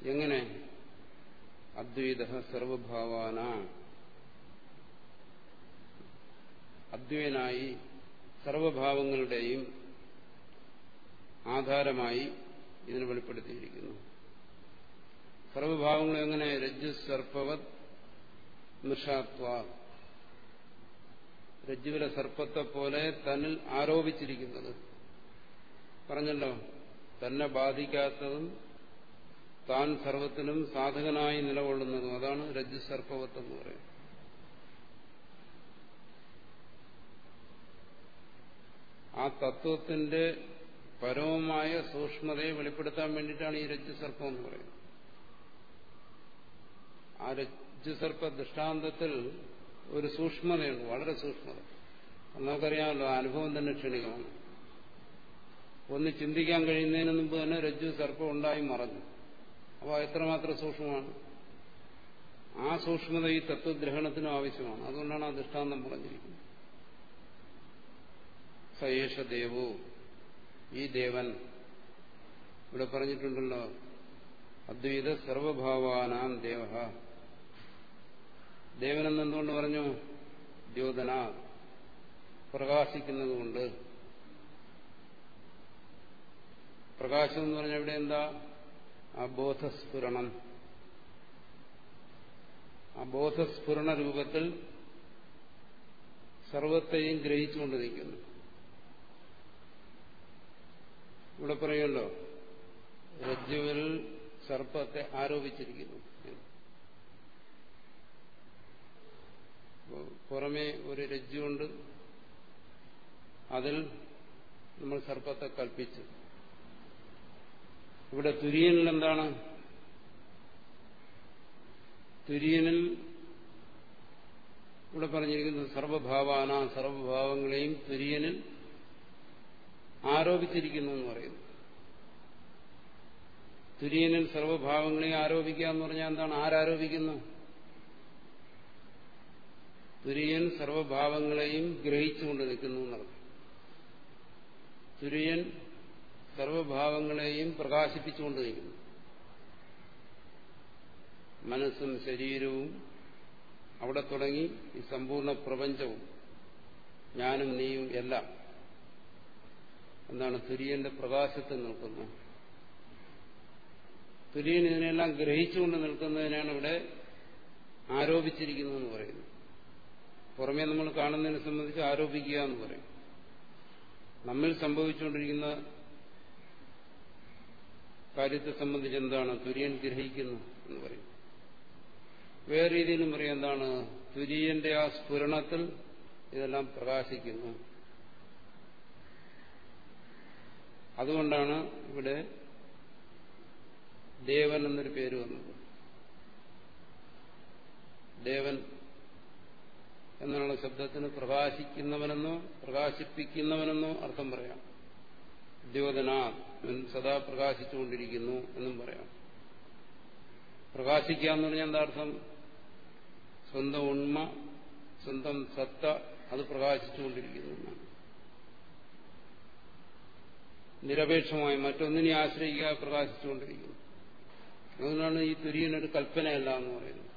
എങ്ങനെ? അദ്വൈത സർവഭാവാന. അദ്വൈനായി സർവഭാവങ്ങളുടെയും ആധാരമായി ഇതിനെ വെളിപ്പെടുത്തിയിരിക്കുന്നു. സർവഭാവങ്ങൾ എങ്ങനെ രജ്ജു സർപ്പവത് നിഷാത്വ രജ്ജുവിലെ സർപ്പത്തെ പോലെ തന്നിൽ ആരോപിച്ചിരിക്കുന്നത്. പറഞ്ഞല്ലോ തന്നെ ബാധിക്കാത്തതും താൻ സർവത്തിനും സാധകനായി നിലകൊള്ളുന്നതും. അതാണ് രജ്ജു സർപ്പവത്ത് എന്ന് പറയുന്നത്. ആ തത്വത്തിന്റെ പരമമായ സൂക്ഷ്മതയെ വെളിപ്പെടുത്താൻ വേണ്ടിയിട്ടാണ് ഈ രജ്ജു സർപ്പം എന്ന് പറയുന്നത്. ആ രജ്ജു സർപ്പ ദൃഷ്ടാന്തത്തിൽ ഒരു സൂക്ഷ്മതയുണ്ട് വളരെ സൂക്ഷ്മത. നമുക്കറിയാമല്ലോ അനുഭവം തന്നെ ക്ഷണികമാണ്. ഒന്ന് ചിന്തിക്കാൻ കഴിയുന്നതിന് മുമ്പ് തന്നെ രജ്ജു സർപ്പം ഉണ്ടായി മറഞ്ഞു. അപ്പോൾ എത്രമാത്രം സൂക്ഷ്മമാണ്? ആ സൂക്ഷ്മത ഈ തത്വഗ്രഹണത്തിനും ആവശ്യമാണ്. അതുകൊണ്ടാണ് ആ ദൃഷ്ടാന്തം പറഞ്ഞിരിക്കുന്നത്. സയേഷ ദേവോ ഈ ദേവൻ. ഇവിടെ പറഞ്ഞിട്ടുണ്ടല്ലോ അദ്വൈത സർവഭാവാനാം ദേവ. ദേവനെന്ന് എന്തുകൊണ്ട് പറഞ്ഞു? ദ്യോതന പ്രകാശിക്കുന്നതുകൊണ്ട് പ്രകാശം എന്ന് പറഞ്ഞ ഇവിടെ എന്താ? ആ ബോധസ്ഫുരണം. ആ ബോധസ്ഫുരണ രൂപത്തിൽ സർവത്തെയും ഗ്രഹിച്ചുകൊണ്ടിരിക്കുന്നു. ഇവിടെ പറയുമല്ലോ രജ്ജുവിൽ സർപ്പത്തെ ആരോപിച്ചിരിക്കുന്നു. പുറമേ ഒരു രജ്ജുണ്ട്. അതിൽ നമ്മൾ സർപ്പത്തെ കൽപ്പിച്ചു. ഇവിടെ തുര്യനിൽ എന്താണ്? തുര്യനിൽ ഇവിടെ പറഞ്ഞിരിക്കുന്നത് സർവഭാവാന സർവഭാവങ്ങളെയും തുര്യനിൽ ആരോപിച്ചിരിക്കുന്നു എന്ന് പറയുന്നു. തുര്യനിൽ സർവഭാവങ്ങളെയും ആരോപിക്കുക എന്ന് പറഞ്ഞാൽ എന്താണ്? ആരാരോപിക്കുന്നു? തുര്യൻ സർവഭാവങ്ങളെയും ഗ്രഹിച്ചുകൊണ്ട് നിൽക്കുന്നു എന്നർത്ഥം തുര്യൻ സർവഭാവങ്ങളെയും പ്രകാശിപ്പിച്ചുകൊണ്ട് നിൽക്കുന്നു. മനസ്സും ശരീരവും അവിടെ തുടങ്ങി ഈ സമ്പൂർണ പ്രപഞ്ചവും ഞാനും നീയും എല്ലാം എന്താണ് തുര്യന്റെ പ്രകാശത്തിൽ നിൽക്കുന്നത്. തുര്യൻ ഇതിനെല്ലാം ഗ്രഹിച്ചുകൊണ്ട് നിൽക്കുന്നതിനാണ് ഇവിടെ ആരോപിച്ചിരിക്കുന്നതെന്ന് പറയുന്നത്. പുറമേ നമ്മൾ കാണുന്നതിനെ സംബന്ധിച്ച് ആരോപിക്കുക എന്ന് പറയും. നമ്മിൽ സംഭവിച്ചുകൊണ്ടിരിക്കുന്ന കാര്യത്തെ സംബന്ധിച്ച് എന്താണ് തുര്യൻ ഗ്രഹിക്കുന്നു എന്ന് പറയും. വേറെ രീതിയിലും പറയും എന്താണ് തുര്യന്റെ ആ സ്ഫുരണത്തിൽ ഇതെല്ലാം പ്രകാശിക്കുന്നു. അതുകൊണ്ടാണ് ഇവിടെ ദേവൻ എന്നൊരു പേര് വന്നത്. ദേവൻ എന്നുള്ള ശബ്ദത്തിന് പ്രകാശിക്കുന്നവനെന്നോ പ്രകാശിപ്പിക്കുന്നവനെന്നോ അർത്ഥം പറയാം. ദ്യോതനാ സദാ പ്രകാശിച്ചുകൊണ്ടിരിക്കുന്നു എന്നും പറയാം. പ്രകാശിക്കുക എന്ന് പറഞ്ഞാൽ എന്താ അർത്ഥം? സ്വന്തം ഉണ്മ സ്വന്തം സത്ത അത് പ്രകാശിച്ചുകൊണ്ടിരിക്കുന്നു എന്നാണ്. നിരപേക്ഷമായി മറ്റൊന്നിനെ ആശ്രയിക്കാതെ പ്രകാശിച്ചുകൊണ്ടിരിക്കുന്നു. അതുകൊണ്ടാണ് ഈ തുര്യനൊരു കൽപ്പനയല്ല എന്ന് പറയുന്നത്.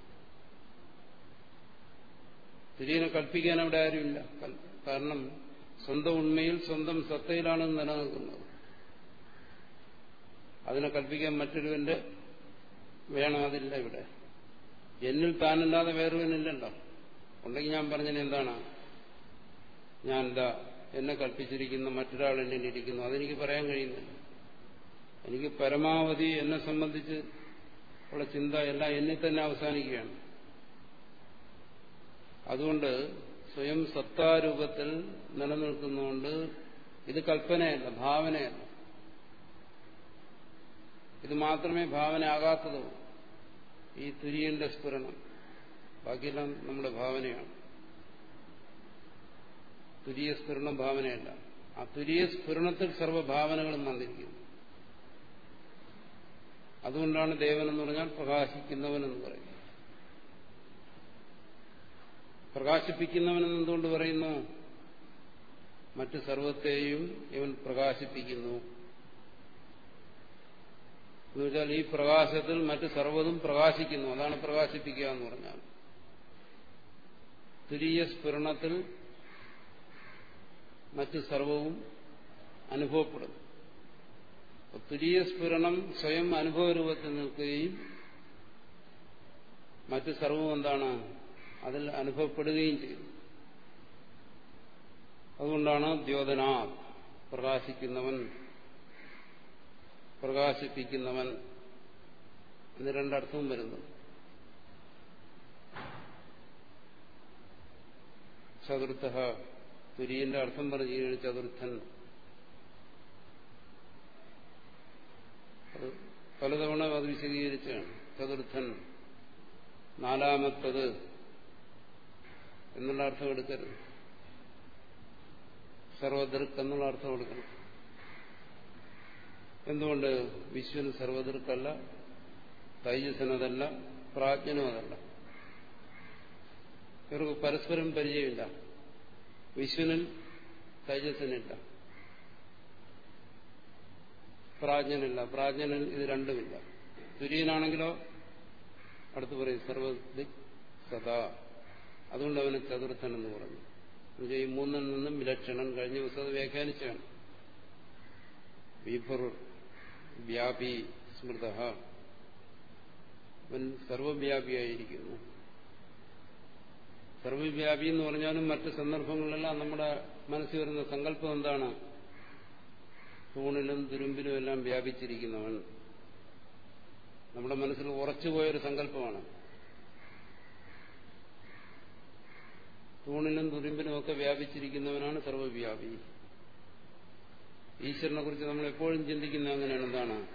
തുര്യനെ കൽപ്പിക്കാൻ അവിടെ ആരുമില്ല. കാരണം സ്വന്തം ഉണ്മയിൽ സ്വന്തം സത്തയിലാണ് നിലനിൽക്കുന്നത്. അതിനെ കൽപ്പിക്കാൻ മറ്റൊരുവന്റെ വേണം അതില്ല ഇവിടെ. എന്നിൽ താനല്ലാതെ വേറൊരുവനില്ലല്ലോ. ഉണ്ടെങ്കിൽ ഞാൻ പറഞ്ഞതിന് എന്താണ്? ഞാൻ എന്താ എന്നെ കൽപ്പിച്ചിരിക്കുന്ന മറ്റൊരാൾ എന്നിൽ ഇരിക്കുന്നു. അതെനിക്ക് പറയാൻ കഴിയുന്നില്ല. എനിക്ക് പരമാവധി എന്നെ സംബന്ധിച്ച് ഉള്ള ചിന്ത എല്ലാം എന്നിൽ തന്നെ അവസാനിക്കുകയാണ്. അതുകൊണ്ട് സ്വയം സത്താരൂപത്തിൽ നിലനിൽക്കുന്നതുകൊണ്ട് ഇത് കൽപ്പനയല്ല ഭാവനയല്ല. ഇത് മാത്രമേ ഭാവന ആകാത്തതുള്ളൂ ഈ തുര്യന്റെ സ്ഫുരണം ബാക്കിയെല്ലാം നമ്മുടെ ഭാവനയാണ്. തുരിയ സ്ഫുരണം ഭാവനയല്ല. ആ തുരിയ സ്ഫുരണത്തിൽ സർവഭാവനകളും വന്നിരിക്കുന്നു അതുകൊണ്ടാണ് ദേവൻ എന്ന് പറഞ്ഞാൽ പ്രകാശിക്കുന്നവൻ എന്ന് പറയുന്നത്. പ്രകാശിപ്പിക്കുന്നവൻ എന്തുകൊണ്ട് പറയുന്നു? മറ്റു സർവത്തെയും ഇവൻ പ്രകാശിപ്പിക്കുന്നു. എന്നുവെച്ചാൽ ഈ പ്രകാശത്തിൽ മറ്റു സർവതും പ്രകാശിക്കുന്നു. അതാണ് പ്രകാശിപ്പിക്കുക എന്ന് പറഞ്ഞാൽ. തുരീയ സ്ഫുരണത്തിൽ മറ്റു സർവവും അനുഭവപ്പെടും തുരീയ സ്ഫുരണം സ്വയം അനുഭവരൂപത്തിൽ നിൽക്കുകയും മറ്റു സർവവും എന്താണ്? അതിൽ അനുഭവപ്പെടുകയും ചെയ്തു. അതുകൊണ്ടാണ് ദ്യോതനാ പ്രകാശിക്കുന്നവൻ പ്രകാശിപ്പിക്കുന്നവൻ എന്ന് രണ്ടർത്ഥവും വരുന്നു ചതുർത്ഥ തുര്യന്റെ അർത്ഥം പറഞ്ഞു ചതുർത്ഥൻ. പലതവണ അത് വിശദീകരിച്ചാണ്. ചതുർത്ഥൻ നാലാമത്തത് എന്നുള്ള അർത്ഥം എടുക്കരുത്. സർവദൃക്ക് എന്നുള്ള അർത്ഥം എടുക്കണം. എന്തുകൊണ്ട് വിശ്വന് സർവദൃക്കല്ല തൈജസനതല്ല പ്രാജ്ഞനും അതല്ല? ഇവർക്ക് പരസ്പരം പരിചയമില്ല. വിശ്വനിൽ തൈജസനില്ല. പ്രാജ്ഞനില്ല. പ്രാജ്ഞനിൽ ഇത് രണ്ടുമില്ല. തുര്യനാണെങ്കിലോ അടുത്ത് പറയും സർവദിക് സദാ. അതുകൊണ്ട് അവന് ചതുർത്ഥൻ എന്ന് പറഞ്ഞു. ഈ മൂന്നിൽ നിന്നും വിലക്ഷണം കഴിഞ്ഞ ദിവസം അത് വ്യാഖ്യാനിച്ചാണ് വിഭുർ വ്യാപി സ്മൃത. അവൻ സർവവ്യാപിയായിരിക്കുന്നു. സർവവ്യാപി എന്ന് പറഞ്ഞാലും മറ്റ് സന്ദർഭങ്ങളിലെല്ലാം നമ്മുടെ മനസ്സിൽ വരുന്ന സങ്കല്പം എന്താണ്? തൂണിലും തുരുമ്പിലും എല്ലാം വ്യാപിച്ചിരിക്കുന്നവൻ. നമ്മുടെ മനസ്സിൽ ഉറച്ചുപോയൊരു സങ്കല്പമാണ്. തൂണിലും തുരുമ്പിനും ഒക്കെ വ്യാപിച്ചിരിക്കുന്നവനാണ് സർവവ്യാപി. ഈശ്വരനെ കുറിച്ച് നമ്മൾ എപ്പോഴും ചിന്തിക്കുന്ന അങ്ങനെയാണ്. എന്താണ്?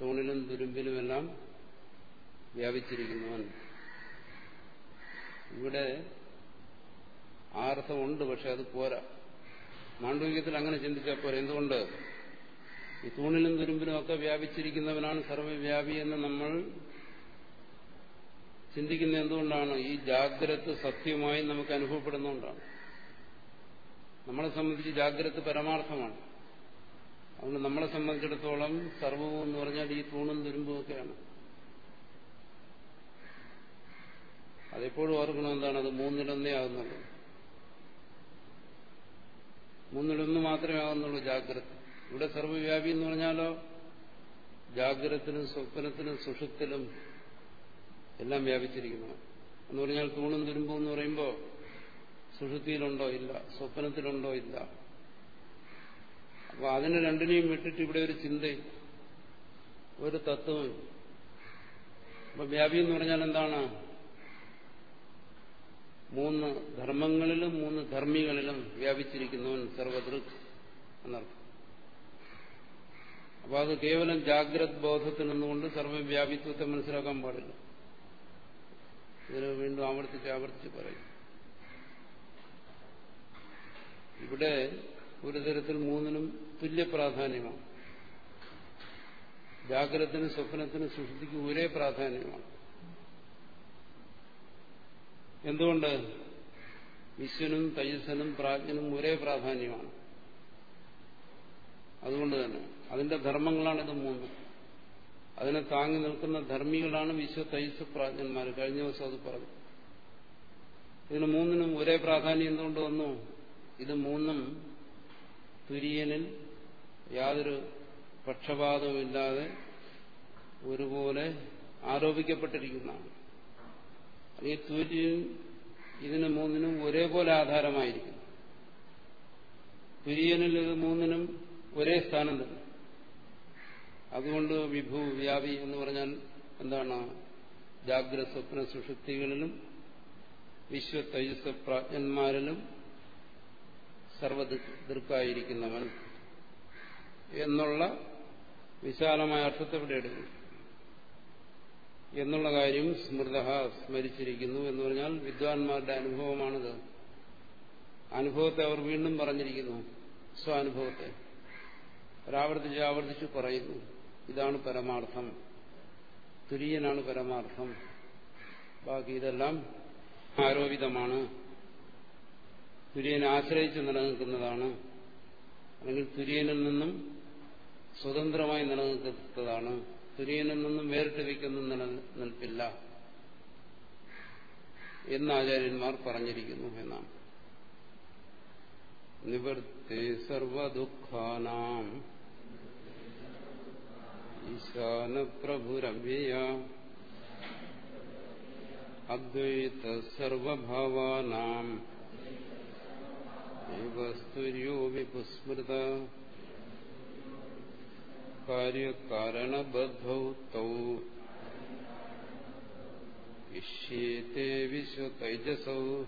തൂണിലും തുരുമ്പിലുമെല്ലാം വ്യാപിച്ചിരിക്കുന്നവൻ. ഇവിടെ ആർത്ഥമുണ്ട് പക്ഷെ അത് പോരാ. മാണ്ഡവികത്തിൽ അങ്ങനെ ചിന്തിച്ചാൽ പോരാ. എന്തുകൊണ്ട്? ഈ തൂണിലും തുരുമ്പിലും ഒക്കെ വ്യാപിച്ചിരിക്കുന്നവനാണ് സർവവ്യാപി എന്ന് നമ്മൾ ചിന്തിക്കുന്ന എന്തുകൊണ്ടാണ്? ഈ ജാഗ്രത സത്യമായി നമുക്ക് അനുഭവപ്പെടുന്നതുകൊണ്ടാണ്. നമ്മളെ സംബന്ധിച്ച് ജാഗ്രത പരമാർത്ഥമാണ്. അതുകൊണ്ട് നമ്മളെ സംബന്ധിച്ചിടത്തോളം സർവവും എന്ന് പറഞ്ഞാൽ ഈ തൂണും തുരുമ്പുമൊക്കെയാണ് അതെപ്പോഴും ഓർക്കണം എന്താണ്? അത് മൂന്നിലൊന്നേ ആകുന്നുള്ളൂ മൂന്നിലൊന്ന് മാത്രമേ ആകുന്നുള്ളൂ ജാഗ്രത. ഇവിടെ സർവവ്യാപി എന്ന് പറഞ്ഞാലോ? ജാഗ്രതത്തിലും സ്വപ്നത്തിലും സുഷുപ്തിലും എല്ലാം വ്യാപിച്ചിരിക്കുന്നു. എന്ന് പറഞ്ഞാൽ തൂണും തുരുമ്പും എന്ന് പറയുമ്പോൾ സുഷുതിയിലുണ്ടോ ഇല്ല സ്വപ്നത്തിലുണ്ടോ ഇല്ല. അപ്പൊ അതിനെ രണ്ടിനെയും വിട്ടിട്ട് ഇവിടെ ഒരു ചിന്തയും ഒരു തത്വവും. അപ്പൊ വ്യാപി എന്ന് പറഞ്ഞാൽ എന്താണ്? മൂന്ന് ധർമ്മങ്ങളിലും മൂന്ന് ധർമ്മികളിലും വ്യാപിച്ചിരിക്കുന്നവൻ സർവദൃക് എന്നർത്ഥം. അപ്പൊ അത് കേവലം ജാഗ്രത് ബോധത്തിൽ നിന്നുകൊണ്ട് സർവവ്യാപിത്വത്തെ മനസ്സിലാക്കാൻ പാടില്ല. ഇതിന് വീണ്ടും ആവർത്തിച്ച് ആവർത്തിച്ച് പറയും. ഇവിടെ ഒരു തരത്തിൽ മൂന്നിനും തുല്യ പ്രാധാന്യമാണ്. ജാഗ്രതത്തിനും സ്വപ്നത്തിനും സുഷുതിക്കും ഒരേ പ്രാധാന്യമാണ്. എന്തുകൊണ്ട്? വിശ്വനും തൈസനും പ്രാജ്ഞനും ഒരേ പ്രാധാന്യമാണ്. അതുകൊണ്ട് തന്നെ അതിന്റെ ധർമ്മങ്ങളാണ് ഇത് മൂന്ന്. അതിനെ താങ്ങി നിൽക്കുന്ന ധർമ്മികളാണ് വിശ്വ തൈസ് പ്രാജ്ഞന്മാർ കഴിഞ്ഞ ദിവസം അത് പറഞ്ഞു. ഇതിന് മൂന്നിനും ഒരേ പ്രാധാന്യം എന്തുകൊണ്ട് വന്നു? ഇത് മൂന്നും തുര്യനിൽ യാതൊരു പക്ഷപാതവുമില്ലാതെ ഒരുപോലെ ആരോപിക്കപ്പെട്ടിരിക്കുന്നതാണ്. ഈ തുര്യൻ ഇതിന് മൂന്നിനും ഒരേപോലെ ആധാരമായിരിക്കുന്നു. തുര്യനിൽ ഇത് മൂന്നിനും ഒരേ സ്ഥാനം തന്നെ അതുകൊണ്ട് വിഭു വ്യാപി എന്ന് പറഞ്ഞാൽ എന്താണ്? ജാഗ്ര സ്വപ്ന സുഷുപ്തികളിലും വിശ്വ തൈജസ് പ്രാജ്ഞന്മാരിലും സർവദൃക്കായിരിക്കുന്നവൻ എന്നുള്ള വിശാലമായ അർത്ഥത്തെ ഇവിടെ എടുക്കും എന്നുള്ള കാര്യം സ്മൃത സ്മരിച്ചിരിക്കുന്നു എന്ന് പറഞ്ഞാൽ വിദ്വാൻമാരുടെ അനുഭവമാണിത്. അനുഭവത്തെ അവർ വീണ്ടും പറഞ്ഞിരിക്കുന്നു. സ്വാനുഭവത്തെ ഒരാവർത്തിച്ച് ആവർത്തിച്ച് പറയുന്നു. ഇതാണ് പരമാർത്ഥം. തുര്യനാണ് പരമാർത്ഥം. ബാക്കി ഇതെല്ലാം ആരോപിതമാണ്. തുര്യനെ ആശ്രയിച്ച് നിലനിൽക്കുന്നതാണ്. അല്ലെങ്കിൽ തുര്യനിൽ നിന്നും സ്വതന്ത്രമായി നിലനിൽക്കുന്നതാണ്. തുര്യനിൽ നിന്നും വേറിട്ട് വയ്ക്കുന്ന നിലനിൽപ്പില്ല എന്ന് ആചാര്യന്മാർ പറഞ്ഞിരിക്കുന്നു എന്നാണ്. നിവർത്തി സർവദുഃഖാനാം ഈശാന പ്രഭുരവ്യയ അദ്വൈത സർവഭാവാനാം വസ്തുര്യോ വിപുസ്മൃത കാര്യകാരണബദ്ധൗ തൗ ഇഷ്യേത്തെ വിശ്വതൈജസൗ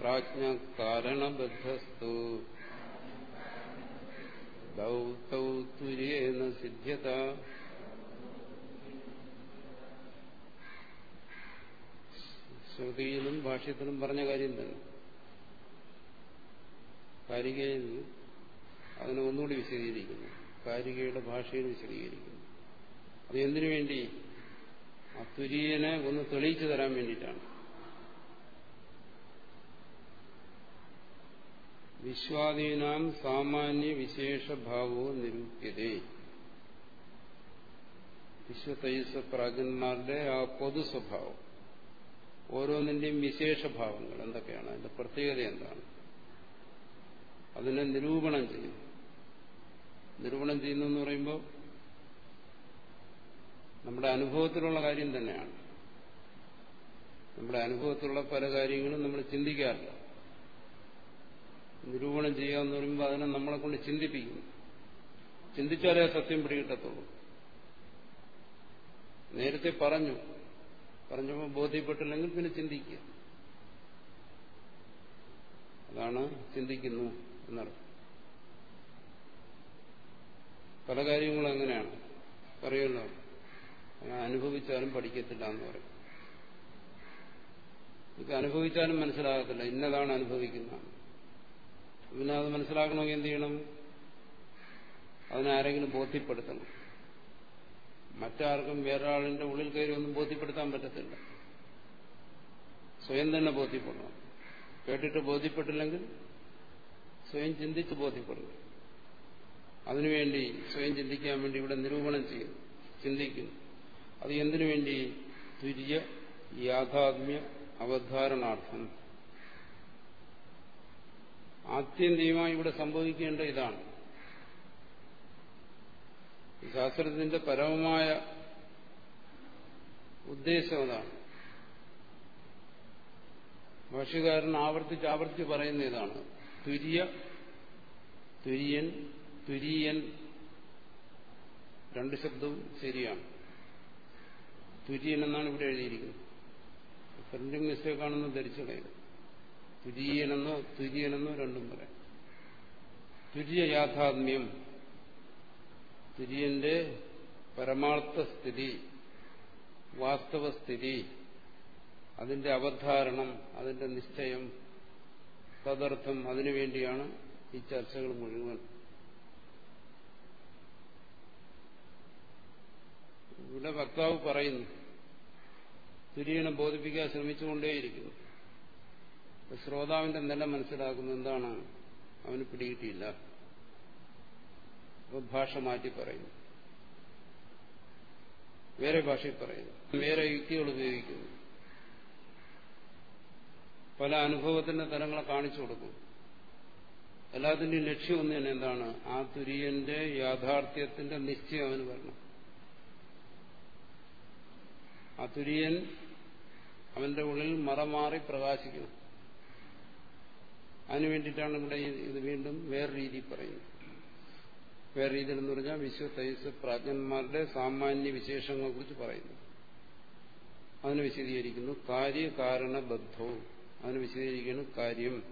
പ്രാജ്ഞകാരണബദ്ധസ്തു സിദ്ധ്യത. ശ്രുതിയിലും ഭാഷ്യത്തിലും പറഞ്ഞ കാര്യം തന്നെ കാരികയിൽ അതിനെ ഒന്നുകൂടി വിശദീകരിക്കുന്നു. കാരികയുടെ ഭാഷയിൽ വിശദീകരിക്കുന്നു. അത് എന്തിനു വേണ്ടി? ആ ഒന്ന് തെളിയിച്ചു തരാൻ വേണ്ടിയിട്ടാണ്. വിശ്വാദീനാം സാമാന്യ വിശേഷഭാവോ നിരൂപ്യതേ വിശ്വതൈസ പ്രാജന്മാരുടെ ആ പൊതു സ്വഭാവം ഓരോന്നിന്റെയും വിശേഷഭാവങ്ങൾ എന്തൊക്കെയാണ്? അതിന്റെ പ്രത്യേകത എന്താണ്? അതിനെ നിരൂപണം ചെയ്യും. നിരൂപണം ചെയ്യുന്നു എന്ന് പറയുമ്പോൾ നമ്മുടെ അനുഭവത്തിലുള്ള കാര്യം തന്നെയാണ്. നമ്മുടെ അനുഭവത്തിലുള്ള പല കാര്യങ്ങളും നമ്മൾ ചിന്തിക്കാറില്ല. നിരൂപണം ചെയ്യുക പറയുമ്പോൾ അതിനെ നമ്മളെ കൊണ്ട് ചിന്തിപ്പിക്കുന്നു ചിന്തിച്ചാലേ സത്യം പിടികിട്ടത്തുള്ളൂ. നേരത്തെ പറഞ്ഞു. പറഞ്ഞപ്പോൾ ബോധ്യപ്പെട്ടില്ലെങ്കിൽ പിന്നെ ചിന്തിക്കുക. അതാണ് ചിന്തിക്കുന്നു എന്നർത്ഥം. പല കാര്യങ്ങളും അങ്ങനെയാണ്. പറയുമല്ലോ അനുഭവിച്ചാലും പഠിക്കത്തില്ല എന്ന് പറയും. ഇത് അനുഭവിച്ചാലും മനസ്സിലാകത്തില്ല. ഇന്നതാണ് അനുഭവിക്കുന്നതാണ് പിന്നെ അത് മനസ്സിലാക്കണമെങ്കിൽ എന്ത് ചെയ്യണം? അതിനാരെങ്കിലും ബോധ്യപ്പെടുത്തണം. മറ്റാർക്കും വേറൊരാളിന്റെ ഉള്ളിൽ കയറി ഒന്നും ബോധ്യപ്പെടുത്താൻ പറ്റത്തില്ല. സ്വയം തന്നെ ബോധ്യപ്പെടണം. കേട്ടിട്ട് ബോധ്യപ്പെട്ടില്ലെങ്കിൽ സ്വയം ചിന്തിച്ച് ബോധ്യപ്പെടണം അതിനുവേണ്ടി സ്വയം ചിന്തിക്കാൻ വേണ്ടി ഇവിടെ നിരൂപണം ചെയ്യുന്നു ചിന്തിക്കുന്നു അത് എന്തിനു വേണ്ടി? തുര്യ യാഥാത്മ്യ അവധാരണാർത്ഥം ആത്യന്തികമായി ഇവിടെ സംഭവിക്കേണ്ട ഇതാണ്. ശാസ്ത്രത്തിന്റെ പരമമായ ഉദ്ദേശം അതാണ്. ഭാഷകാരൻ ആവർത്തിച്ച് ആവർത്തിച്ച് പറയുന്ന ഇതാണ്. തുര്യ തുര്യൻ തുര്യൻ. രണ്ട് ശബ്ദവും ശരിയാണ്. തുര്യൻ എന്നാണ് ഇവിടെ എഴുതിയിരിക്കുന്നത്. പ്രിന്റിംഗ് മിസ്റ്റേക്കാണെന്ന് ധരിച്ചു കളയുന്നു തുര്യനെന്നോ തുര്യനെന്നോ രണ്ടും പറയാം. തുര്യ യാഥാത്മ്യം തുര്യന്റെ പരമാർത്ഥ സ്ഥിതി വാസ്തവസ്ഥിതി അതിന്റെ അവധാരണം അതിന്റെ നിശ്ചയം തദർത്ഥം അതിനുവേണ്ടിയാണ് ഈ ചർച്ചകൾ മുഴുവൻ. ഇവിടെ വക്താവ് പറയുന്നു തുര്യനെ ബോധിപ്പിക്കാൻ ശ്രമിച്ചുകൊണ്ടേയിരിക്കുന്നു. ശ്രോതാവിന്റെ നില മനസ്സിലാക്കുന്നത് എന്താണ്? അവന് പിടികിട്ടിയില്ല. ഭാഷ മാറ്റി പറയുന്നു. വേറെ ഭാഷയിൽ പറയുന്നു. വേറെ യുക്തികൾ ഉപയോഗിക്കുന്നു. പല അനുഭവത്തിന്റെ തലങ്ങളെ കാണിച്ചു കൊടുക്കും. എല്ലാത്തിന്റെയും ലക്ഷ്യം ഒന്ന് തന്നെ എന്താണ്? ആ തുര്യന്റെ യാഥാർത്ഥ്യത്തിന്റെ നിശ്ചയം അവന് വരണം. ആ തുര്യൻ അവന്റെ ഉള്ളിൽ മറമാറി പ്രകാശിക്കണം. അതിനു വേണ്ടിയിട്ടാണ് ഇവിടെ ഇത് വീണ്ടും വേറെ രീതി പറയുന്നത്. വേറെ രീതിയിൽ എന്ന് പറഞ്ഞാൽ വിശ്വ തൈസ് പ്രാജ്ഞന്മാരുടെ സാമാന്യ വിശേഷങ്ങളെ കുറിച്ച് പറയുന്നു. അതിന് വിശദീകരിക്കുന്നു. കാര്യകാരണബദ്ധവും അതിന് വിശദീകരിക്കുന്നു കാര്യം.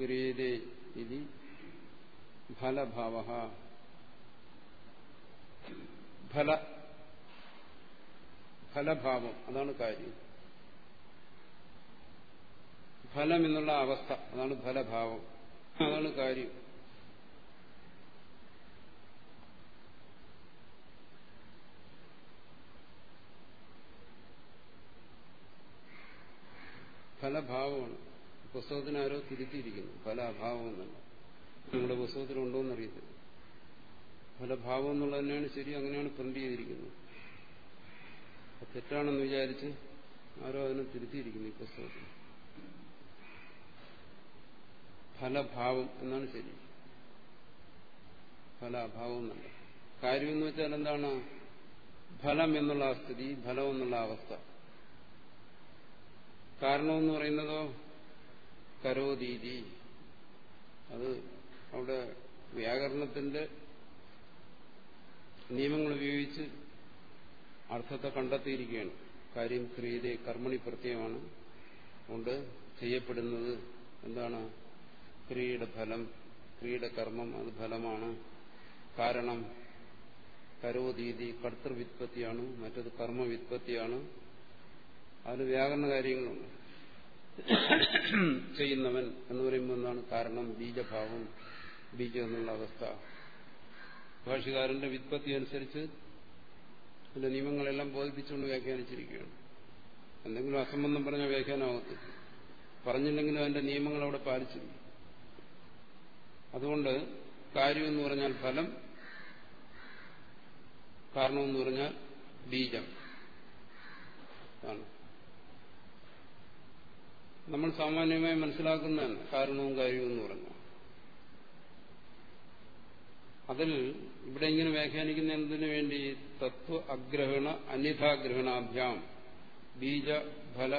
ക്രിയതേ ഇതി ഫലഭാവ. ഫല ഫലഭാവം. അതാണ് കാര്യം. ഫലം എന്നുള്ള അവസ്ഥ. അതാണ് ഫലഭാവം. അതാണ് കാര്യം. ഫലഭാവമാണ്. പുസ്തകത്തിന് ആരോ തിരുത്തിയിരിക്കുന്നു. ഫലഭാവം എന്നല്ല. നിങ്ങളുടെ പുസ്തകത്തിലുണ്ടോ എന്നറിയത്തില്ല ഫലഭാവം എന്നുള്ളത് തന്നെയാണ് ശരി അങ്ങനെയാണ് പ്രിന്റ് ചെയ്തിരിക്കുന്നത്. തെറ്റാണെന്ന് വിചാരിച്ച് ആരോ അതിനെ തിരുത്തിയിരിക്കുന്നു ഈ പുസ്തകത്തിൽ. ഫലഭാവം എന്നാണ് ശരി. ഫലഭാവം എന്നല്ല. കാര്യം എന്ന് വെച്ചാൽ എന്താണ്? ഫലം എന്നുള്ള സ്ഥിതി ഫലം എന്നുള്ള അവസ്ഥ. കാരണമെന്ന് പറയുന്നതോ കരോതീതി. അത് അവിടെ വ്യാകരണത്തിന്റെ നിയമങ്ങൾ ഉപയോഗിച്ച് അർത്ഥത്തെ കണ്ടെത്തിയിരിക്കുകയാണ്. കാര്യം ക്രിയതെ കർമ്മണി പ്രത്യയമാണ് കൊണ്ട് ചെയ്യപ്പെടുന്നത്. എന്താണ്? ക്രിയയുടെ ഫലം ക്രിയയുടെ കർമ്മം അത് ഫലമാണ്. കാരണം കരോതീതി കർത്തൃവിത്പത്തിയാണ് മറ്റത് കർമ്മവിത്പത്തിയാണ് അതിന് വ്യാകരണ കാര്യങ്ങളുണ്ട്. ചെയ്യുന്നവൻ എന്ന് പറയുമ്പോൾ എന്താണ്? കാരണം ബീജഭാവം ബീജം എന്നുള്ള അവസ്ഥ. ഭാഷകാരന്റെ വിത്പത്തി അനുസരിച്ച് അതിന്റെ നിയമങ്ങളെല്ലാം ബോധിപ്പിച്ചുകൊണ്ട് വ്യാഖ്യാനിച്ചിരിക്കുകയാണ്. എന്തെങ്കിലും അസംബന്ധം പറഞ്ഞ വ്യാഖ്യാനമാകത്തില്ല പറഞ്ഞില്ലെങ്കിലും അതിന്റെ നിയമങ്ങൾ അവിടെ പാലിച്ചിരിക്കും. അതുകൊണ്ട് കാര്യമെന്ന് പറഞ്ഞാൽ ഫലം കാരണമെന്ന് പറഞ്ഞാൽ ബീജം. ആണ്. നമ്മൾ സാമാന്യമായി മനസ്സിലാക്കുന്നതാണ് കാരണവും കാര്യവും എന്ന് പറഞ്ഞു അതിൽ ഇവിടെ ഇങ്ങനെ വ്യാഖ്യാനിക്കുന്ന എന്തിനു വേണ്ടി തത്വ അഗ്രഹണ അന്യഥാഗ്രഹണാഭ്യാം ബീജ ഫല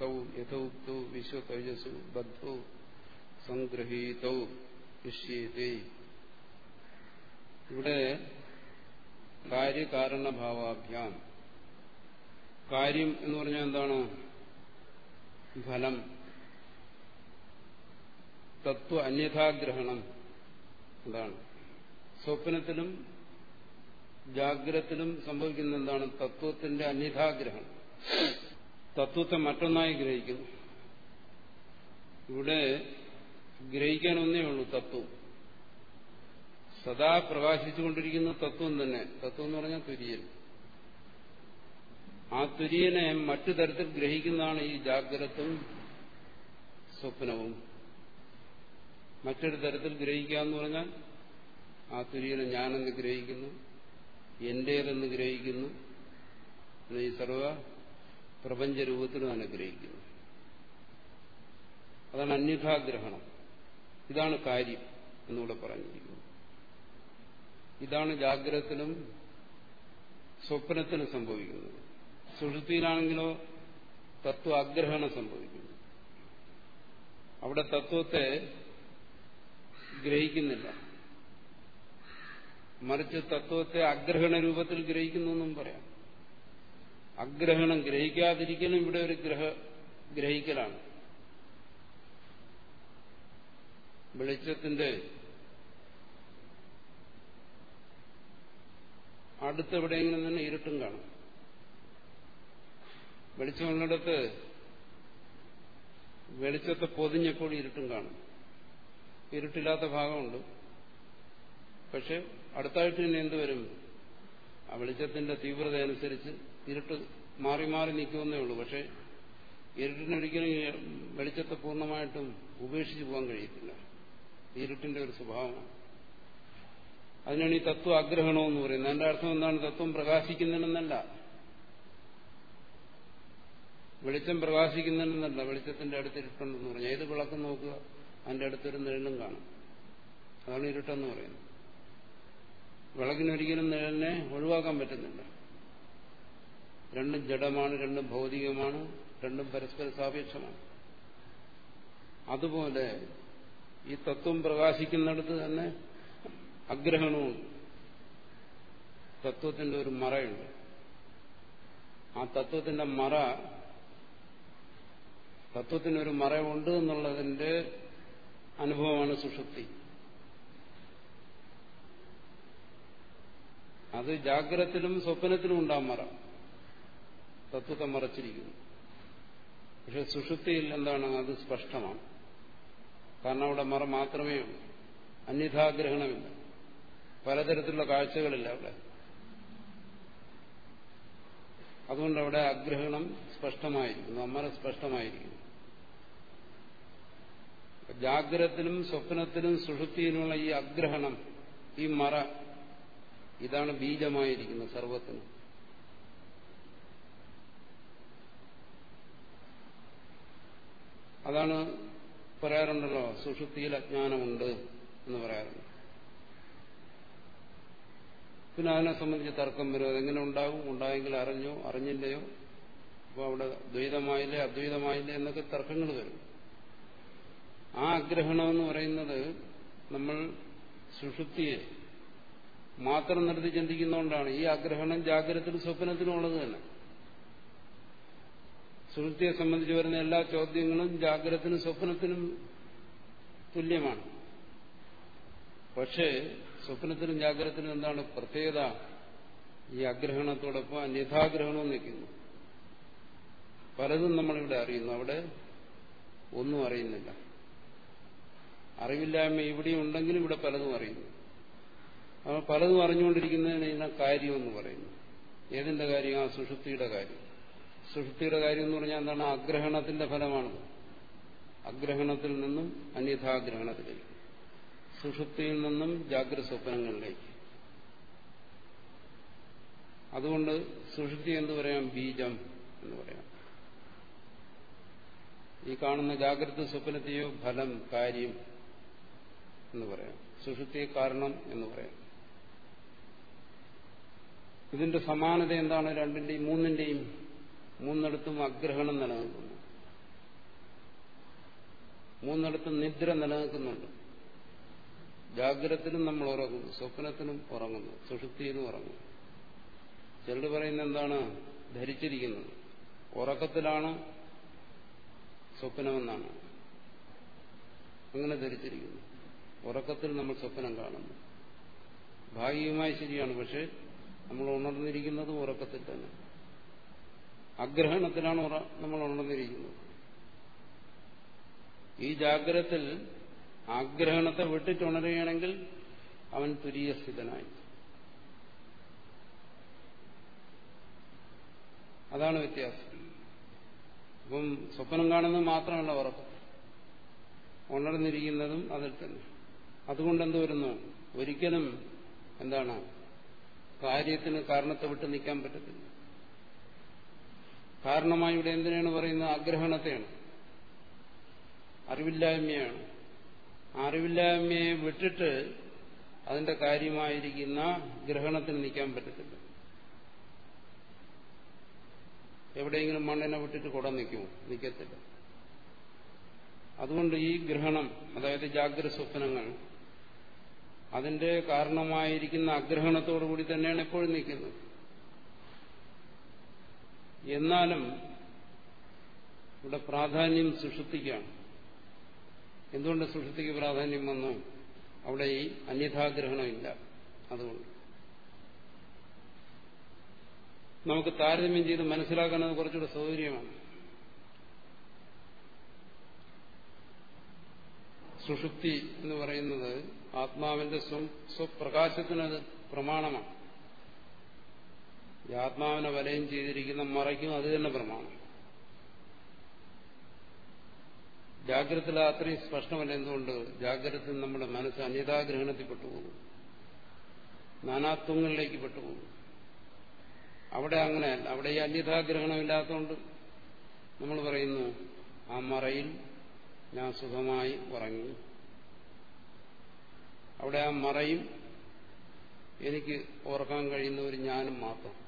തൗ യഥോക്തൗ വിശ്വ തേജസ്സു ബദ്ധൗ ഇവിടെ കാര്യകാരണഭാവാഭ്യാം. കാര്യം എന്ന് പറഞ്ഞാൽ എന്താണ്? ഫലം. തത്വ അന്യഥാഗ്രഹണം അതാണ് സ്വപ്നത്തിലും ജാഗ്രത്തിലും സംഭവിക്കുന്ന എന്താണ്? തത്വത്തിന്റെ അന്യഥാഗ്രഹണം. തത്വത്തെ മറ്റൊന്നായി ഗ്രഹിക്കുന്നു. ഇവിടെ ഗ്രഹിക്കാൻ ഒന്നേ ഉള്ളൂ തത്വം. സദാ പ്രകാശിച്ചുകൊണ്ടിരിക്കുന്ന തത്വം തന്നെ. തത്വം എന്ന് പറഞ്ഞാൽ തുര്യൻ. ആ തുര്യനെ മറ്റു തരത്തിൽ ഗ്രഹിക്കുന്നതാണ് ഈ ജാഗ്രതവും സ്വപ്നവും. മറ്റൊരു തരത്തിൽ ഗ്രഹിക്കുക എന്ന് പറഞ്ഞാൽ ആ തുര്യനെ ഞാനെന്ന് ഗ്രഹിക്കുന്നു എന്റേതെന്ന് ഗ്രഹിക്കുന്നു ഈ സർവ പ്രപഞ്ചരൂപത്തിലും അനുഗ്രഹിക്കുന്നു. ഗ്രഹിക്കുന്നു അതാണ് അന്യഥാഗ്രഹണം. ഇതാണ് കാര്യം എന്നിവിടെ പറഞ്ഞിരിക്കുന്നത് ഇതാണ് ജാഗ്രതത്തിലും സ്വപ്നത്തിനും സംഭവിക്കുന്നത്. സുഷുതിയിലാണെങ്കിലോ തത്വ ആഗ്രഹണം സംഭവിക്കുന്നു അവിടെ തത്വത്തെ ഗ്രഹിക്കുന്നില്ല. മറിച്ച് തത്വത്തെ അഗ്രഹണ രൂപത്തിൽ ഗ്രഹിക്കുന്നു എന്നും പറയാം. അഗ്രഹണം ഗ്രഹിക്കാതിരിക്കലും ഇവിടെ ഒരു ഗ്രഹ ഗ്രഹിക്കലാണ്. വെളിച്ചത്തിന്റെ അടുത്തെവിടെയെങ്കിലും തന്നെ ഇരുട്ടും കാണും. വെളിച്ചമുള്ളിടത്ത് വെളിച്ചത്തെ പൊതിഞ്ഞപ്പോൾ ഇരുട്ടും കാണും. ഇരുട്ടില്ലാത്ത ഭാഗമുണ്ട്. പക്ഷെ അടുത്തായിട്ട് തന്നെ എന്തുവരും ആ വെളിച്ചത്തിന്റെ തീവ്രത അനുസരിച്ച് ഇരുട്ട് മാറി മാറി നിൽക്കുമെന്നേ ഉള്ളൂ. പക്ഷെ ഇരുട്ടിനൊരിക്കലും വെളിച്ചത്തെ പൂർണമായിട്ടും ഉപേക്ഷിച്ച് പോകാൻ കഴിയത്തില്ല. ഇരുട്ടിന്റെ ഒരു സ്വഭാവമാണ് അതിനാണ് ഈ തത്വ ആഗ്രഹണം എന്ന് പറയുന്നത്. അതിന്റെ അർത്ഥം എന്താണ്? തത്വം പ്രകാശിക്കുന്നില്ലെന്നല്ല. വെളിച്ചം പ്രകാശിക്കുന്നില്ലെന്നല്ല. വെളിച്ചത്തിന്റെ അടുത്ത് ഇരുട്ടുണ്ടെന്ന് പറഞ്ഞു ഏത് വിളക്കം നോക്കുക അതിന്റെ അടുത്തൊരു നിഴലും കാണും. അതാണ് ഇരുട്ടെന്ന് പറയുന്നത്. വിളക്കിനൊരിക്കലും നിഴലിനെ ഒഴിവാക്കാൻ പറ്റുന്നില്ല. രണ്ടും ജഡമാണ് രണ്ടും ഭൗതികമാണ് രണ്ടും പരസ്പര സാപേക്ഷമാണ്. അതുപോലെ ഈ തത്വം പ്രകാശിക്കുന്നിടത്ത് തന്നെ അഗ്രഹണവും തത്വത്തിന്റെ ഒരു മറയുണ്ട്. ആ തത്വത്തിന്റെ മറ തത്വത്തിനൊരു മറയുണ്ട് എന്നുള്ളതിന്റെ അനുഭവമാണ് സുഷുപ്തി. അത് ജാഗ്രതത്തിലും സ്വപ്നത്തിലും ഉണ്ടാകും മറ. തത്വത്തെ മറച്ചിരിക്കുന്നു. പക്ഷെ സുഷുപ്തിയിൽ എന്താണ്? അത് സ്പഷ്ടമാണ്. കാരണം അവിടെ മറ മാത്രമേ ഉള്ളൂ. അന്യഥാഗ്രഹണമില്ല. പലതരത്തിലുള്ള കാഴ്ചകളില്ല അവിടെ. അതുകൊണ്ട് അവിടെ അഗ്രഹണം സ്പഷ്ടമായിരിക്കുന്നു. അമ്മര സ്പഷ്ടമായിരിക്കുന്നു. ജാഗ്രതത്തിനും സ്വപ്നത്തിനും സുഷുപ്തിയിലുമുള്ള ഈ അഗ്രഹണം ഈ മറ ഇതാണ് ബീജമായിരിക്കുന്നത് സർവത്തിനും. അതാണ് പറയാറുണ്ടല്ലോ സുഷുപ്തിയിൽ അജ്ഞാനമുണ്ട് എന്ന് പറയാറുണ്ട്. പിന്നെ അതിനെ സംബന്ധിച്ച് തർക്കം വരും അതെങ്ങനെ ഉണ്ടാകും? ഉണ്ടായെങ്കിൽ അറിഞ്ഞോ? അറിഞ്ഞില്ലയോ? അപ്പോൾ അവിടെ ദ്വൈതമായില്ലേ അദ്വൈതമായില്ലേ എന്നൊക്കെ തർക്കങ്ങൾ വരും. ആ ആഗ്രഹണം എന്ന് പറയുന്നത് നമ്മൾ സുഷുപ്തിയെ മാത്രം നിർത്തി ചിന്തിക്കുന്നതുകൊണ്ടാണ്. ഈ ആഗ്രഹണം ജാഗ്രതത്തിലും സ്വപ്നത്തിലും ഉള്ളത് തന്നെ. സുഹൃത്തിയെ സംബന്ധിച്ച് വരുന്ന എല്ലാ ചോദ്യങ്ങളും ജാഗ്രതത്തിനും സ്വപ്നത്തിനും തുല്യമാണ്. പക്ഷേ സ്വപ്നത്തിനും ജാഗ്രതത്തിനും എന്താണ് പ്രത്യേകത? ഈ അഗ്രഹണത്തോടൊപ്പം അന്യഥാഗ്രഹണവും നിൽക്കുന്നു. പലതും നമ്മളിവിടെ അറിയുന്നു. അവിടെ ഒന്നും അറിയുന്നില്ല. അറിവില്ലായ്മ ഇവിടെ ഉണ്ടെങ്കിലും ഇവിടെ പലതും അറിയുന്നു. അപ്പോൾ പലതും അറിഞ്ഞുകൊണ്ടിരിക്കുന്നതിന് ഇതിനെ കാര്യമെന്ന് പറയുന്നു. ഏതിന്റെ കാര്യം? ആ സുഷുപ്തിയുടെ കാര്യം. സുഷുപ്തിയുടെ കാര്യം എന്ന് പറഞ്ഞാൽ എന്താണ്? ആഗ്രഹണത്തിന്റെ ഫലമാണത്. അഗ്രഹണത്തിൽ നിന്നും അന്യഥാഗ്രഹണത്തിലേക്ക്. സുഷുപ്തിയിൽ നിന്നും ജാഗ്രത സ്വപ്നങ്ങളിലേക്ക്. അതുകൊണ്ട് സുഷുപ്തി എന്ന് പറയാം ബീജം എന്ന് പറയാം. ഈ കാണുന്ന ജാഗ്രത സ്വപ്നത്തെയോ ഫലം കാര്യം എന്ന് പറയാം. സുഷുപ്തിയെ കാരണം എന്ന് പറയാം. ഇതിന്റെ സമാനത എന്താണ്? രണ്ടിന്റെയും മൂന്നിന്റെയും മൂന്നിടത്തും അഗ്രഹണം നിലനിൽക്കുന്നു. മൂന്നിടത്തും നിദ്ര നിലനിൽക്കുന്നുണ്ട്. ജാഗ്രതത്തിനും നമ്മൾ ഉറങ്ങുന്നു. സ്വപ്നത്തിനും ഉറങ്ങുന്നു. സുഷുപ്തിയിലും ഉറങ്ങുന്നു. ചിലർ പറയുന്ന എന്താണ്? ധരിച്ചിരിക്കുന്നത് ഉറക്കത്തിലാണ്? സ്വപ്നമെന്നാണ്. അങ്ങനെ ധരിച്ചിരിക്കുന്നു. ഉറക്കത്തിൽ നമ്മൾ സ്വപ്നം കാണുന്നു. ഭാഗികമായി ശരിയാണ്. പക്ഷെ നമ്മൾ ഉണർന്നിരിക്കുന്നതും ഉറക്കത്തിൽ തന്നെ. അഗ്രഹണത്തിലാണ് നമ്മൾ ഉണർന്നിരിക്കുന്നത്. ഈ ജാഗ്രതത്തിൽ ആഗ്രഹണത്തെ വിട്ടിട്ടുണരുകയാണെങ്കിൽ അവൻ തുരീയസ്ഥിതനായി അതാണ് വ്യത്യാസം. ഇപ്പം സ്വപ്നം കാണുന്നത് മാത്രമല്ല ഉറപ്പ്. ഉണർന്നിരിക്കുന്നതും അതിൽ തന്നെ. അതുകൊണ്ട് എന്ത് വരുന്നു? ഒരിക്കലും എന്താണ്? കാര്യത്തിന് കാരണത്തെ വിട്ട് നിൽക്കാൻ പറ്റത്തില്ല. കാരണമായി ഇവിടെ എന്തിനാണ് പറയുന്നത്? ആഗ്രഹണത്തെയാണ്. അറിവില്ലായ്മയാണ്. അറിവില്ലായ്മയെ വിട്ടിട്ട് അതിന്റെ കാര്യമായിരിക്കുന്ന ഗ്രഹണത്തിന് നിൽക്കാൻ പറ്റത്തില്ല. എവിടെയെങ്കിലും മണ്ണിനെ വിട്ടിട്ട് കുടം നിൽക്കുമോ? നിൽക്കത്തില്ല. അതുകൊണ്ട് ഈ ഗ്രഹണം അതായത് ജാഗ്രത സ്വപ്നങ്ങൾ അതിന്റെ കാരണമായിരിക്കുന്ന അഗ്രഹണത്തോടു കൂടി തന്നെയാണ് എപ്പോഴും നിൽക്കുന്നത്. എന്നാലും ഇവിടെ പ്രാധാന്യം സുഷുപ്തിക്കാണ് എന്തുകൊണ്ട് സുഷുപ്തിക്ക് പ്രാധാന്യം വന്നു? അവിടെ ഈ അന്യഥാഗ്രഹണമില്ല. അതുകൊണ്ട്. നമുക്ക് താരതമ്യം ചെയ്ത് മനസ്സിലാക്കുന്നത് കുറച്ചുകൂടെ സൗകര്യമാണ്. സുഷുപ്തി എന്ന് പറയുന്നത് ആത്മാവിന്റെ സ്വപ്രകാശത്തിനത് പ്രമാണമാണ്. ഈ ആത്മാവിനെ വലയം ചെയ്തിരിക്കുന്ന മറയ്ക്കും അത് തന്നെ പ്രമാണം. ജാഗ്രത അത്രയും സ്പഷ്ടമല്ല എന്തുകൊണ്ട് ജാഗ്രത നമ്മുടെ മനസ്സ് അന്യതാഗ്രഹണത്തിൽ പെട്ടുപോകും നാനാത്വങ്ങളിലേക്ക് പെട്ടുപോകും അവിടെ അങ്ങനെയല്ല അവിടെ ഈ അന്യതാഗ്രഹണമില്ലാത്തതുകൊണ്ട് നമ്മൾ പറയുന്നു ആ മറയിൽ ഞാൻ സുഖമായി ഉറങ്ങി. അവിടെ ആ മറയും എനിക്ക് ഓർക്കാൻ കഴിയുന്ന ഒരു ഞാനും മാത്രം.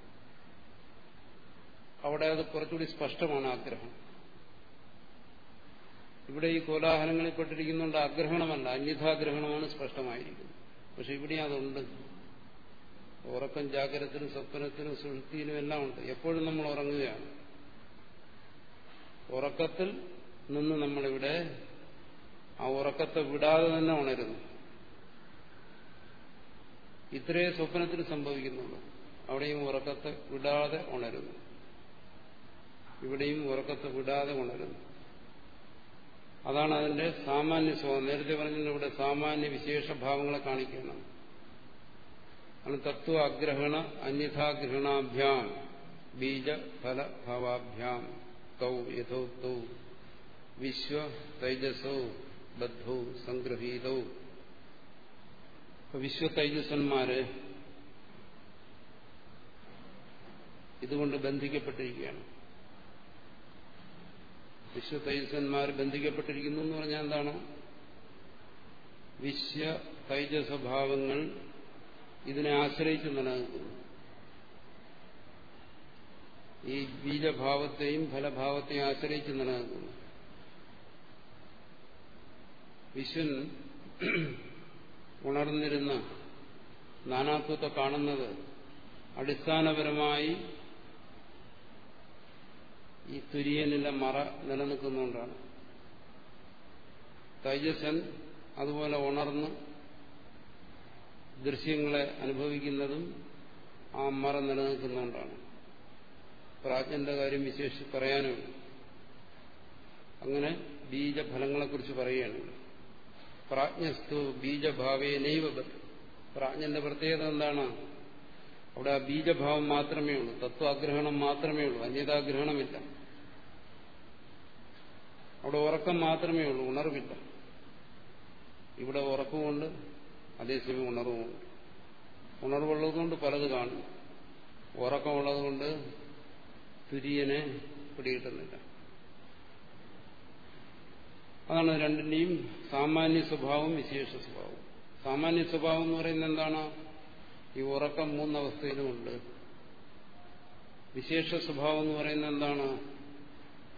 അവിടെ അത് കുറച്ചുകൂടി സ്പഷ്ടമാണ് ആഗ്രഹം. ഇവിടെ ഈ കോലാഹലങ്ങളിൽ പെട്ടിരിക്കുന്നുണ്ട് ആഗ്രഹണമല്ല അന്യഥാഗ്രഹണമാണ് സ്പഷ്ടമായിരിക്കുന്നത്. പക്ഷെ ഇവിടെ അതുണ്ട്. ഉറക്കം ജാഗ്രതത്തിനും സ്വപ്നത്തിനും സുഹൃത്തിയിലും എല്ലാം ഉണ്ട്. എപ്പോഴും നമ്മൾ ഉറങ്ങുകയാണ്. ഉറക്കത്തിൽ നിന്ന് നമ്മളിവിടെ ആ ഉറക്കത്തെ വിടാതെ തന്നെ ഉണരുന്നു. ഇത്രയേ സ്വപ്നത്തിന് സംഭവിക്കുന്നുള്ളൂ. അവിടെയും ഉറക്കത്തെ വിടാതെ ഉണരുന്നു. ഇവിടെയും ഉറക്കത്തെ വിടാതെ ഉണരുന്നു. അതാണ് അതിന്റെ സാമാന്യ സ്വഭാവം. നേരത്തെ പറഞ്ഞിട്ട് ഇവിടെ സാമാന്യ വിശേഷ ഭാവങ്ങളെ കാണിക്കണം. ആണ് തത്വ അഗ്രഹണ അന്യഥാഗ്രഹണാഭ്യാം. ബീജ ഫല ഭാവാഭ്യാം. തൗ യഥോ തൗ. വിശ്വ തൈജസോ ബദ്ധോ സംഗ്രഹീതൗ. വിശ്വ തൈജസ്വന്മാര് ഇതുകൊണ്ട് ബന്ധിക്കപ്പെട്ടിരിക്കുകയാണ്. വിശ്വ തൈജസന്മാർ ബന്ധിക്കപ്പെട്ടിരിക്കുന്നു എന്ന് പറഞ്ഞാൽ എന്താണ്? വിശ്വ തൈജസ്വഭാവങ്ങൾ ഇതിനെ ആശ്രയിച്ച് നിലനിൽക്കുന്നു. ഈ ബീജഭാവത്തെയും ഫലഭാവത്തെയും ആശ്രയിച്ച് നിലനിൽക്കുന്നു. വിശ്വൻ ഉണർന്നിരുന്ന നാനാത്വത്തെ കാണുന്നത് അടിസ്ഥാനപരമായി ഈ തുര്യനിലെ മറ നിലനിൽക്കുന്നുകൊണ്ടാണ് തൈജസൻ അതുപോലെ ഉണർന്ന് ദൃശ്യങ്ങളെ അനുഭവിക്കുന്നതും ആ മറ നിലനിൽക്കുന്നുകൊണ്ടാണ് പ്രാജ്ഞന്റെ കാര്യം വിശേഷിച്ച് പറയാനും അങ്ങനെ ബീജഫലങ്ങളെക്കുറിച്ച് പറയുകയാണ് പ്രാജ്ഞസ്തു ബീജഭാവേ നൈവ പ്രാജ്ഞന്റെ പ്രത്യേകത എന്താണ്? അവിടെ ആ ബീജഭാവം മാത്രമേ ഉള്ളൂ തത്വാഗ്രഹണം മാത്രമേ ഉള്ളൂ അന്യതാഗ്രഹണമില്ല. അവിടെ ഉറക്കം മാത്രമേ ഉള്ളൂ ഉണർവില്ല. ഇവിടെ ഉറക്കമുണ്ട് അതേസമയം ഉണർവുമുണ്ട്. ഉണർവുള്ളതുകൊണ്ട് പലത് കാണും. ഉറക്കമുള്ളതുകൊണ്ട് തുര്യനെ പിടികിട്ടുന്നില്ല. അതാണ് രണ്ടിന്റെയും സാമാന്യ സ്വഭാവം വിശേഷ സ്വഭാവം സാമാന്യ സ്വഭാവം എന്ന് പറയുന്നത് എന്താണ്? ഈ ഉറക്കം മൂന്നവസ്ഥയിലുമുണ്ട്. വിശേഷ സ്വഭാവം എന്ന് പറയുന്നത് എന്താണ്?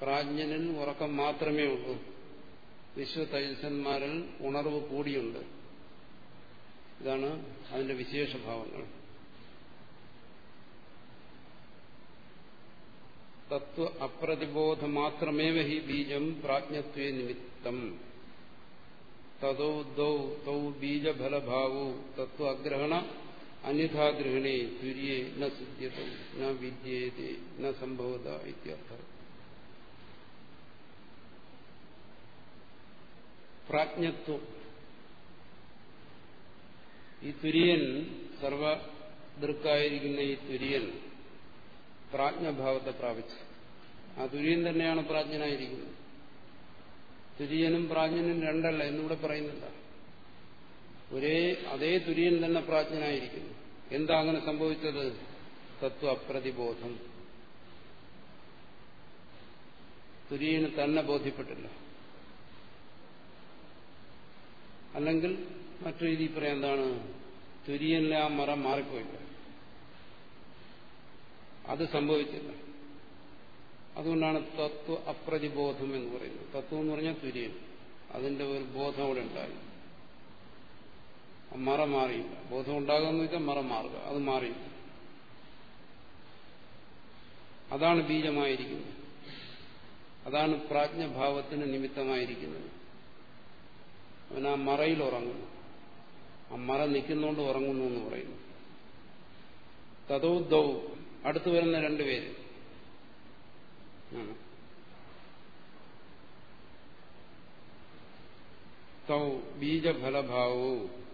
പ്രാജ്ഞനിൽ ഉറക്കം മാത്രമേ ഉള്ളൂ. വിശ്വതൈജസന്മാരിൽ ഉണർവ് കൂടിയുണ്ട്. ഇതാണ് അതിന്റെ വിശേഷഭാവങ്ങൾ. തത്വ അപ്രതിബോധ മാത്രമേവ ഹി ബീജം പ്രാജ്ഞത്വേ നിമിത്തം. തതോ ദൗ തൗ ബീജഫലഭാവോ തത്വ അഗ്രഹണ അന്യഥാഗ്രഹണേ തുര്യേ ന സിദ്ധ്യത ന വിദ്യേതേ ന സംഭവത ഇത്യർത്ഥം. പ്രാജ്ഞത്വം. ഈ തുര്യൻ സർവദൃക്കായിരിക്കുന്ന ഈ തുര്യൻ പ്രാജ്ഞഭാവത്തെ പ്രാപിച്ചു. ആ തുര്യൻ തന്നെയാണ് പ്രാജ്ഞനായിരിക്കുന്നത്. തുര്യനും പ്രാജ്ഞനും രണ്ടല്ല എന്നിവിടെ പറയുന്നില്ല. ഒരേ അതേ തുര്യൻ തന്നെ പ്രാജ്ഞനായിരിക്കുന്നു. എന്താ അങ്ങനെ സംഭവിച്ചത്? തത്വ അപ്രതിബോധം തുര്യന് തന്നെ ബോധ്യപ്പെട്ടില്ല. അല്ലെങ്കിൽ മറ്റു രീതി പറയാം എന്താണ്? തുര്യനിലെ ആ മറ മാറിപ്പോയില്ല. അത് സംഭവിച്ചില്ല. അതുകൊണ്ടാണ് തത്വ അപ്രതിബോധം എന്ന് പറയുന്നത്. തത്വം എന്ന് പറഞ്ഞാൽ തുര്യൻ. അതിന്റെ ഒരു ബോധം അവിടെ ഉണ്ടായി. മറ മാറിയില്ല. ബോധം ഉണ്ടാകുമെന്ന് വെച്ചാൽ മറ മാറുക. അത് മാറിയില്ല. അതാണ് ബീജമായിരിക്കുന്നത്. അതാണ് പ്രാജ്ഞഭാവത്തിന് നിമിത്തമായിരിക്കുന്നത്. അവൻ ആ മറയിൽ ഉറങ്ങുന്നു. ആ മറ നിൽക്കുന്നോണ്ട് ഉറങ്ങുന്നു എന്ന് പറയുന്നു. തതോ ദൗ. അടുത്തു വരുന്ന രണ്ടുപേര് തൗ ബീജഫലഭാവവും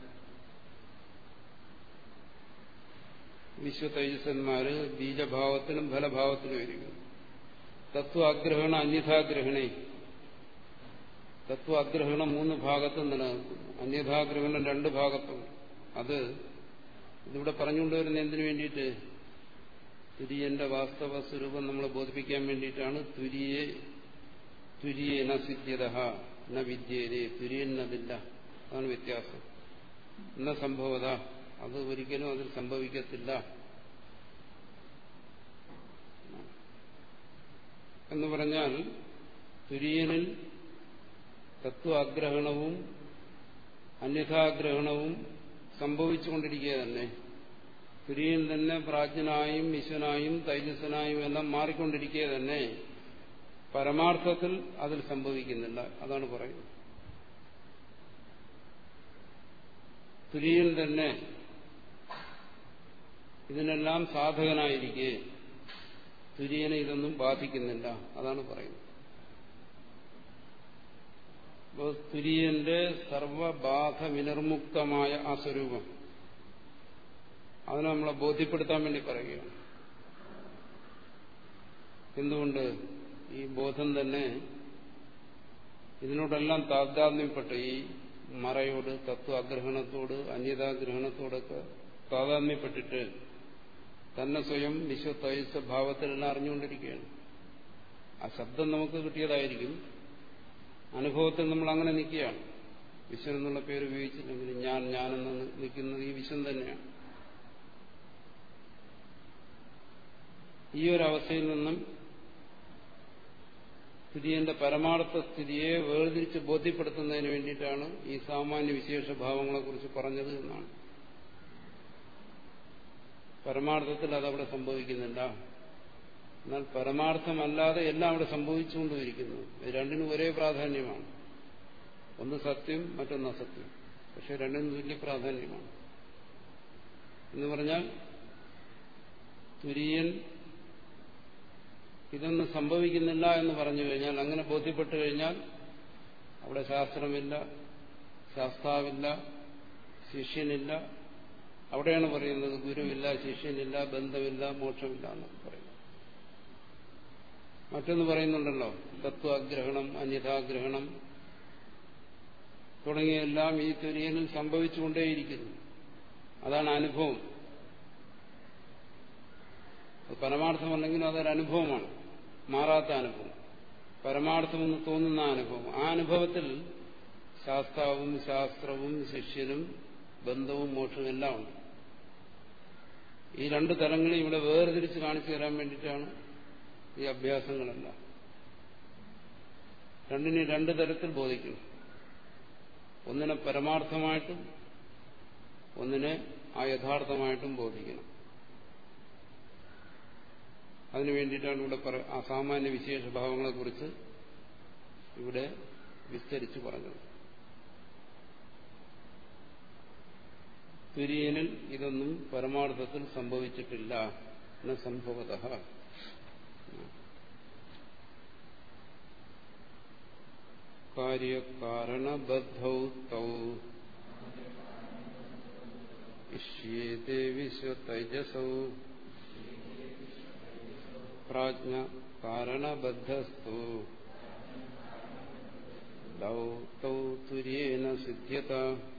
വിശ്വതേജസ്സന്മാര് ബീജഭാവത്തിനും ഫലഭാവത്തിനും ഇരിക്കുന്നു തത്വാഗ്രഹണ അന്യഥാഗ്രഹണേ തത്വാഗ്രഹണം മൂന്ന് ഭാഗത്തും നിലനിൽക്കുന്നു അന്യഥാഗ്രഹണം രണ്ട് ഭാഗത്തും. അത് ഇതിവിടെ പറഞ്ഞുകൊണ്ടുവരുന്ന എന്തിനു വേണ്ടിയിട്ട്? തുര്യന്റെ വാസ്തവ സ്വരൂപം നമ്മളെ ബോധിപ്പിക്കാൻ വേണ്ടിയിട്ടാണ്. തുരിയെ തുര്യേന സിദ്ധ്യത ന വിദ്യരെ തുര്യനതില്ല അതാണ് വ്യത്യാസം. എന്ന സംഭവത. അത് ഒരിക്കലും അതിൽ സംഭവിക്കത്തില്ല. എന്ന് പറഞ്ഞാൽ തുര്യനിൽ തത്വാഗ്രഹണവും അന്യഥാഗ്രഹണവും സംഭവിച്ചുകൊണ്ടിരിക്കുക തന്നെ. തുര്യൻ തന്നെ പ്രാജ്ഞനായും വിശ്വനായും തൈജസ്സനായും എല്ലാം മാറിക്കൊണ്ടിരിക്കുക തന്നെ. പരമാർത്ഥത്തിൽ അതിൽ സംഭവിക്കുന്നില്ല. അതാണ് പറയുന്നത്. തുര്യൻ തന്നെ ഇതിനെല്ലാം സാധകനായിരിക്കെ. തുര്യനെ ഇതൊന്നും ബാധിക്കുന്നില്ല. അതാണ് പറയുന്നത്. തുര്യന്റെ സർവബാധ വിനിർമുക്തമായ ആ സ്വരൂപം. അതിനെ നമ്മളെ ബോധ്യപ്പെടുത്താൻ വേണ്ടി പറയുകയാണ്. എന്തുകൊണ്ട് ഈ ബോധം തന്നെ ഇതിനോടെല്ലാം താതാത്മ്യപ്പെട്ട് ഈ മറയോട് തത്വാഗ്രഹണത്തോട് അന്യതാഗ്രഹണത്തോടൊക്കെ താതാത്മ്യപ്പെട്ടിട്ട് തന്നെ സ്വയം വിശ്വത്തൈസ ഭാവത്തിലെല്ലാം അറിഞ്ഞുകൊണ്ടിരിക്കുകയാണ്. ആ ശബ്ദം നമുക്ക് കിട്ടിയതായിരിക്കും. അനുഭവത്തിൽ നമ്മൾ അങ്ങനെ നിൽക്കുകയാണ്. വിശ്വൻ എന്നുള്ള പേര് ഉപയോഗിച്ചില്ലെങ്കിൽ ഞാൻ ഞാനെന്ന് നിൽക്കുന്നത് ഈ വിശ്വം തന്നെയാണ്. ഈ ഒരു അവസ്ഥയിൽ നിന്നും സ്ഥിതിയുടെ പരമാർത്ഥ സ്ഥിതിയെ വേർതിരിച്ച് ബോധ്യപ്പെടുത്തുന്നതിന് വേണ്ടിയിട്ടാണ് ഈ സാമാന്യ വിശേഷ ഭാവങ്ങളെക്കുറിച്ച് പറഞ്ഞത് എന്നാണ്. പരമാർത്ഥത്തിൽ അതവിടെ സംഭവിക്കുന്നില്ല. എന്നാൽ പരമാർത്ഥമല്ലാതെ എല്ലാം അവിടെ സംഭവിച്ചുകൊണ്ടിരിക്കുന്നു. രണ്ടിനും ഒരേ പ്രാധാന്യമാണ്. ഒന്ന് സത്യം മറ്റൊന്ന് അസത്യം. പക്ഷെ രണ്ടിനും തുല്യ പ്രാധാന്യമാണ്. എന്ന് പറഞ്ഞാൽ തുര്യൻ ഇതൊന്നും സംഭവിക്കുന്നില്ല എന്ന് പറഞ്ഞു കഴിഞ്ഞാൽ അങ്ങനെ ബോധ്യപ്പെട്ടു കഴിഞ്ഞാൽ അവിടെ ശാസ്ത്രമില്ല ശാസ്താവില്ല ശിഷ്യനില്ല. അവിടെയാണ് പറയുന്നത് ഗുരുവില്ല ശിഷ്യനില്ല ബന്ധമില്ല മോക്ഷമില്ല എന്നൊക്കെ പറയുന്നത്. മറ്റൊന്ന് പറയുന്നുണ്ടല്ലോ. തത്വാഗ്രഹണം അന്യഥാഗ്രഹണം തുടങ്ങിയെല്ലാം ഈ തുര്യനിൽ സംഭവിച്ചുകൊണ്ടേയിരിക്കുന്നു. അതാണ് അനുഭവം. പരമാർത്ഥമല്ലെങ്കിലും അതൊരു അനുഭവമാണ്. മാറാത്ത അനുഭവം. പരമാർത്ഥമെന്ന് തോന്നുന്ന അനുഭവം. ആ അനുഭവത്തിൽ ശാസ്താവും ശാസ്ത്രവും ശിഷ്യനും ബന്ധവും മോക്ഷവും എല്ലാം ഉണ്ട് ഈ രണ്ട് തലങ്ങളെ ഇവിടെ വേർതിരിച്ച് കാണിച്ചു തരാൻ വേണ്ടിയിട്ടാണ് ഈ അഭ്യാസങ്ങളെല്ലാം. രണ്ടിനെ രണ്ട് തരത്തിൽ ബോധിക്കണം ഒന്നിനെ പരമാർത്ഥമായിട്ടും ഒന്നിനെ ആ യഥാർത്ഥമായിട്ടും ബോധിക്കണം അതിനു വേണ്ടിയിട്ടാണ് ഇവിടെ അസാമാന്യ വിശേഷ ഭാവങ്ങളെക്കുറിച്ച് ഇവിടെ വിസ്തരിച്ചു പറഞ്ഞത്. തുര്യനിൽ ഇതൊന്നും പരമാർത്ഥത്തിൽ സംഭവിച്ചിട്ടില്ല എന്ന സംഭവത കാര്യകാരണബദ്ധൗ തൗ ഇഷ്യേത്തെ വിശ്വതൈജസൗ. പ്രാജ്ഞ കാരണബദ്ധസ്തു ദൗ സിദ്ധ്യത.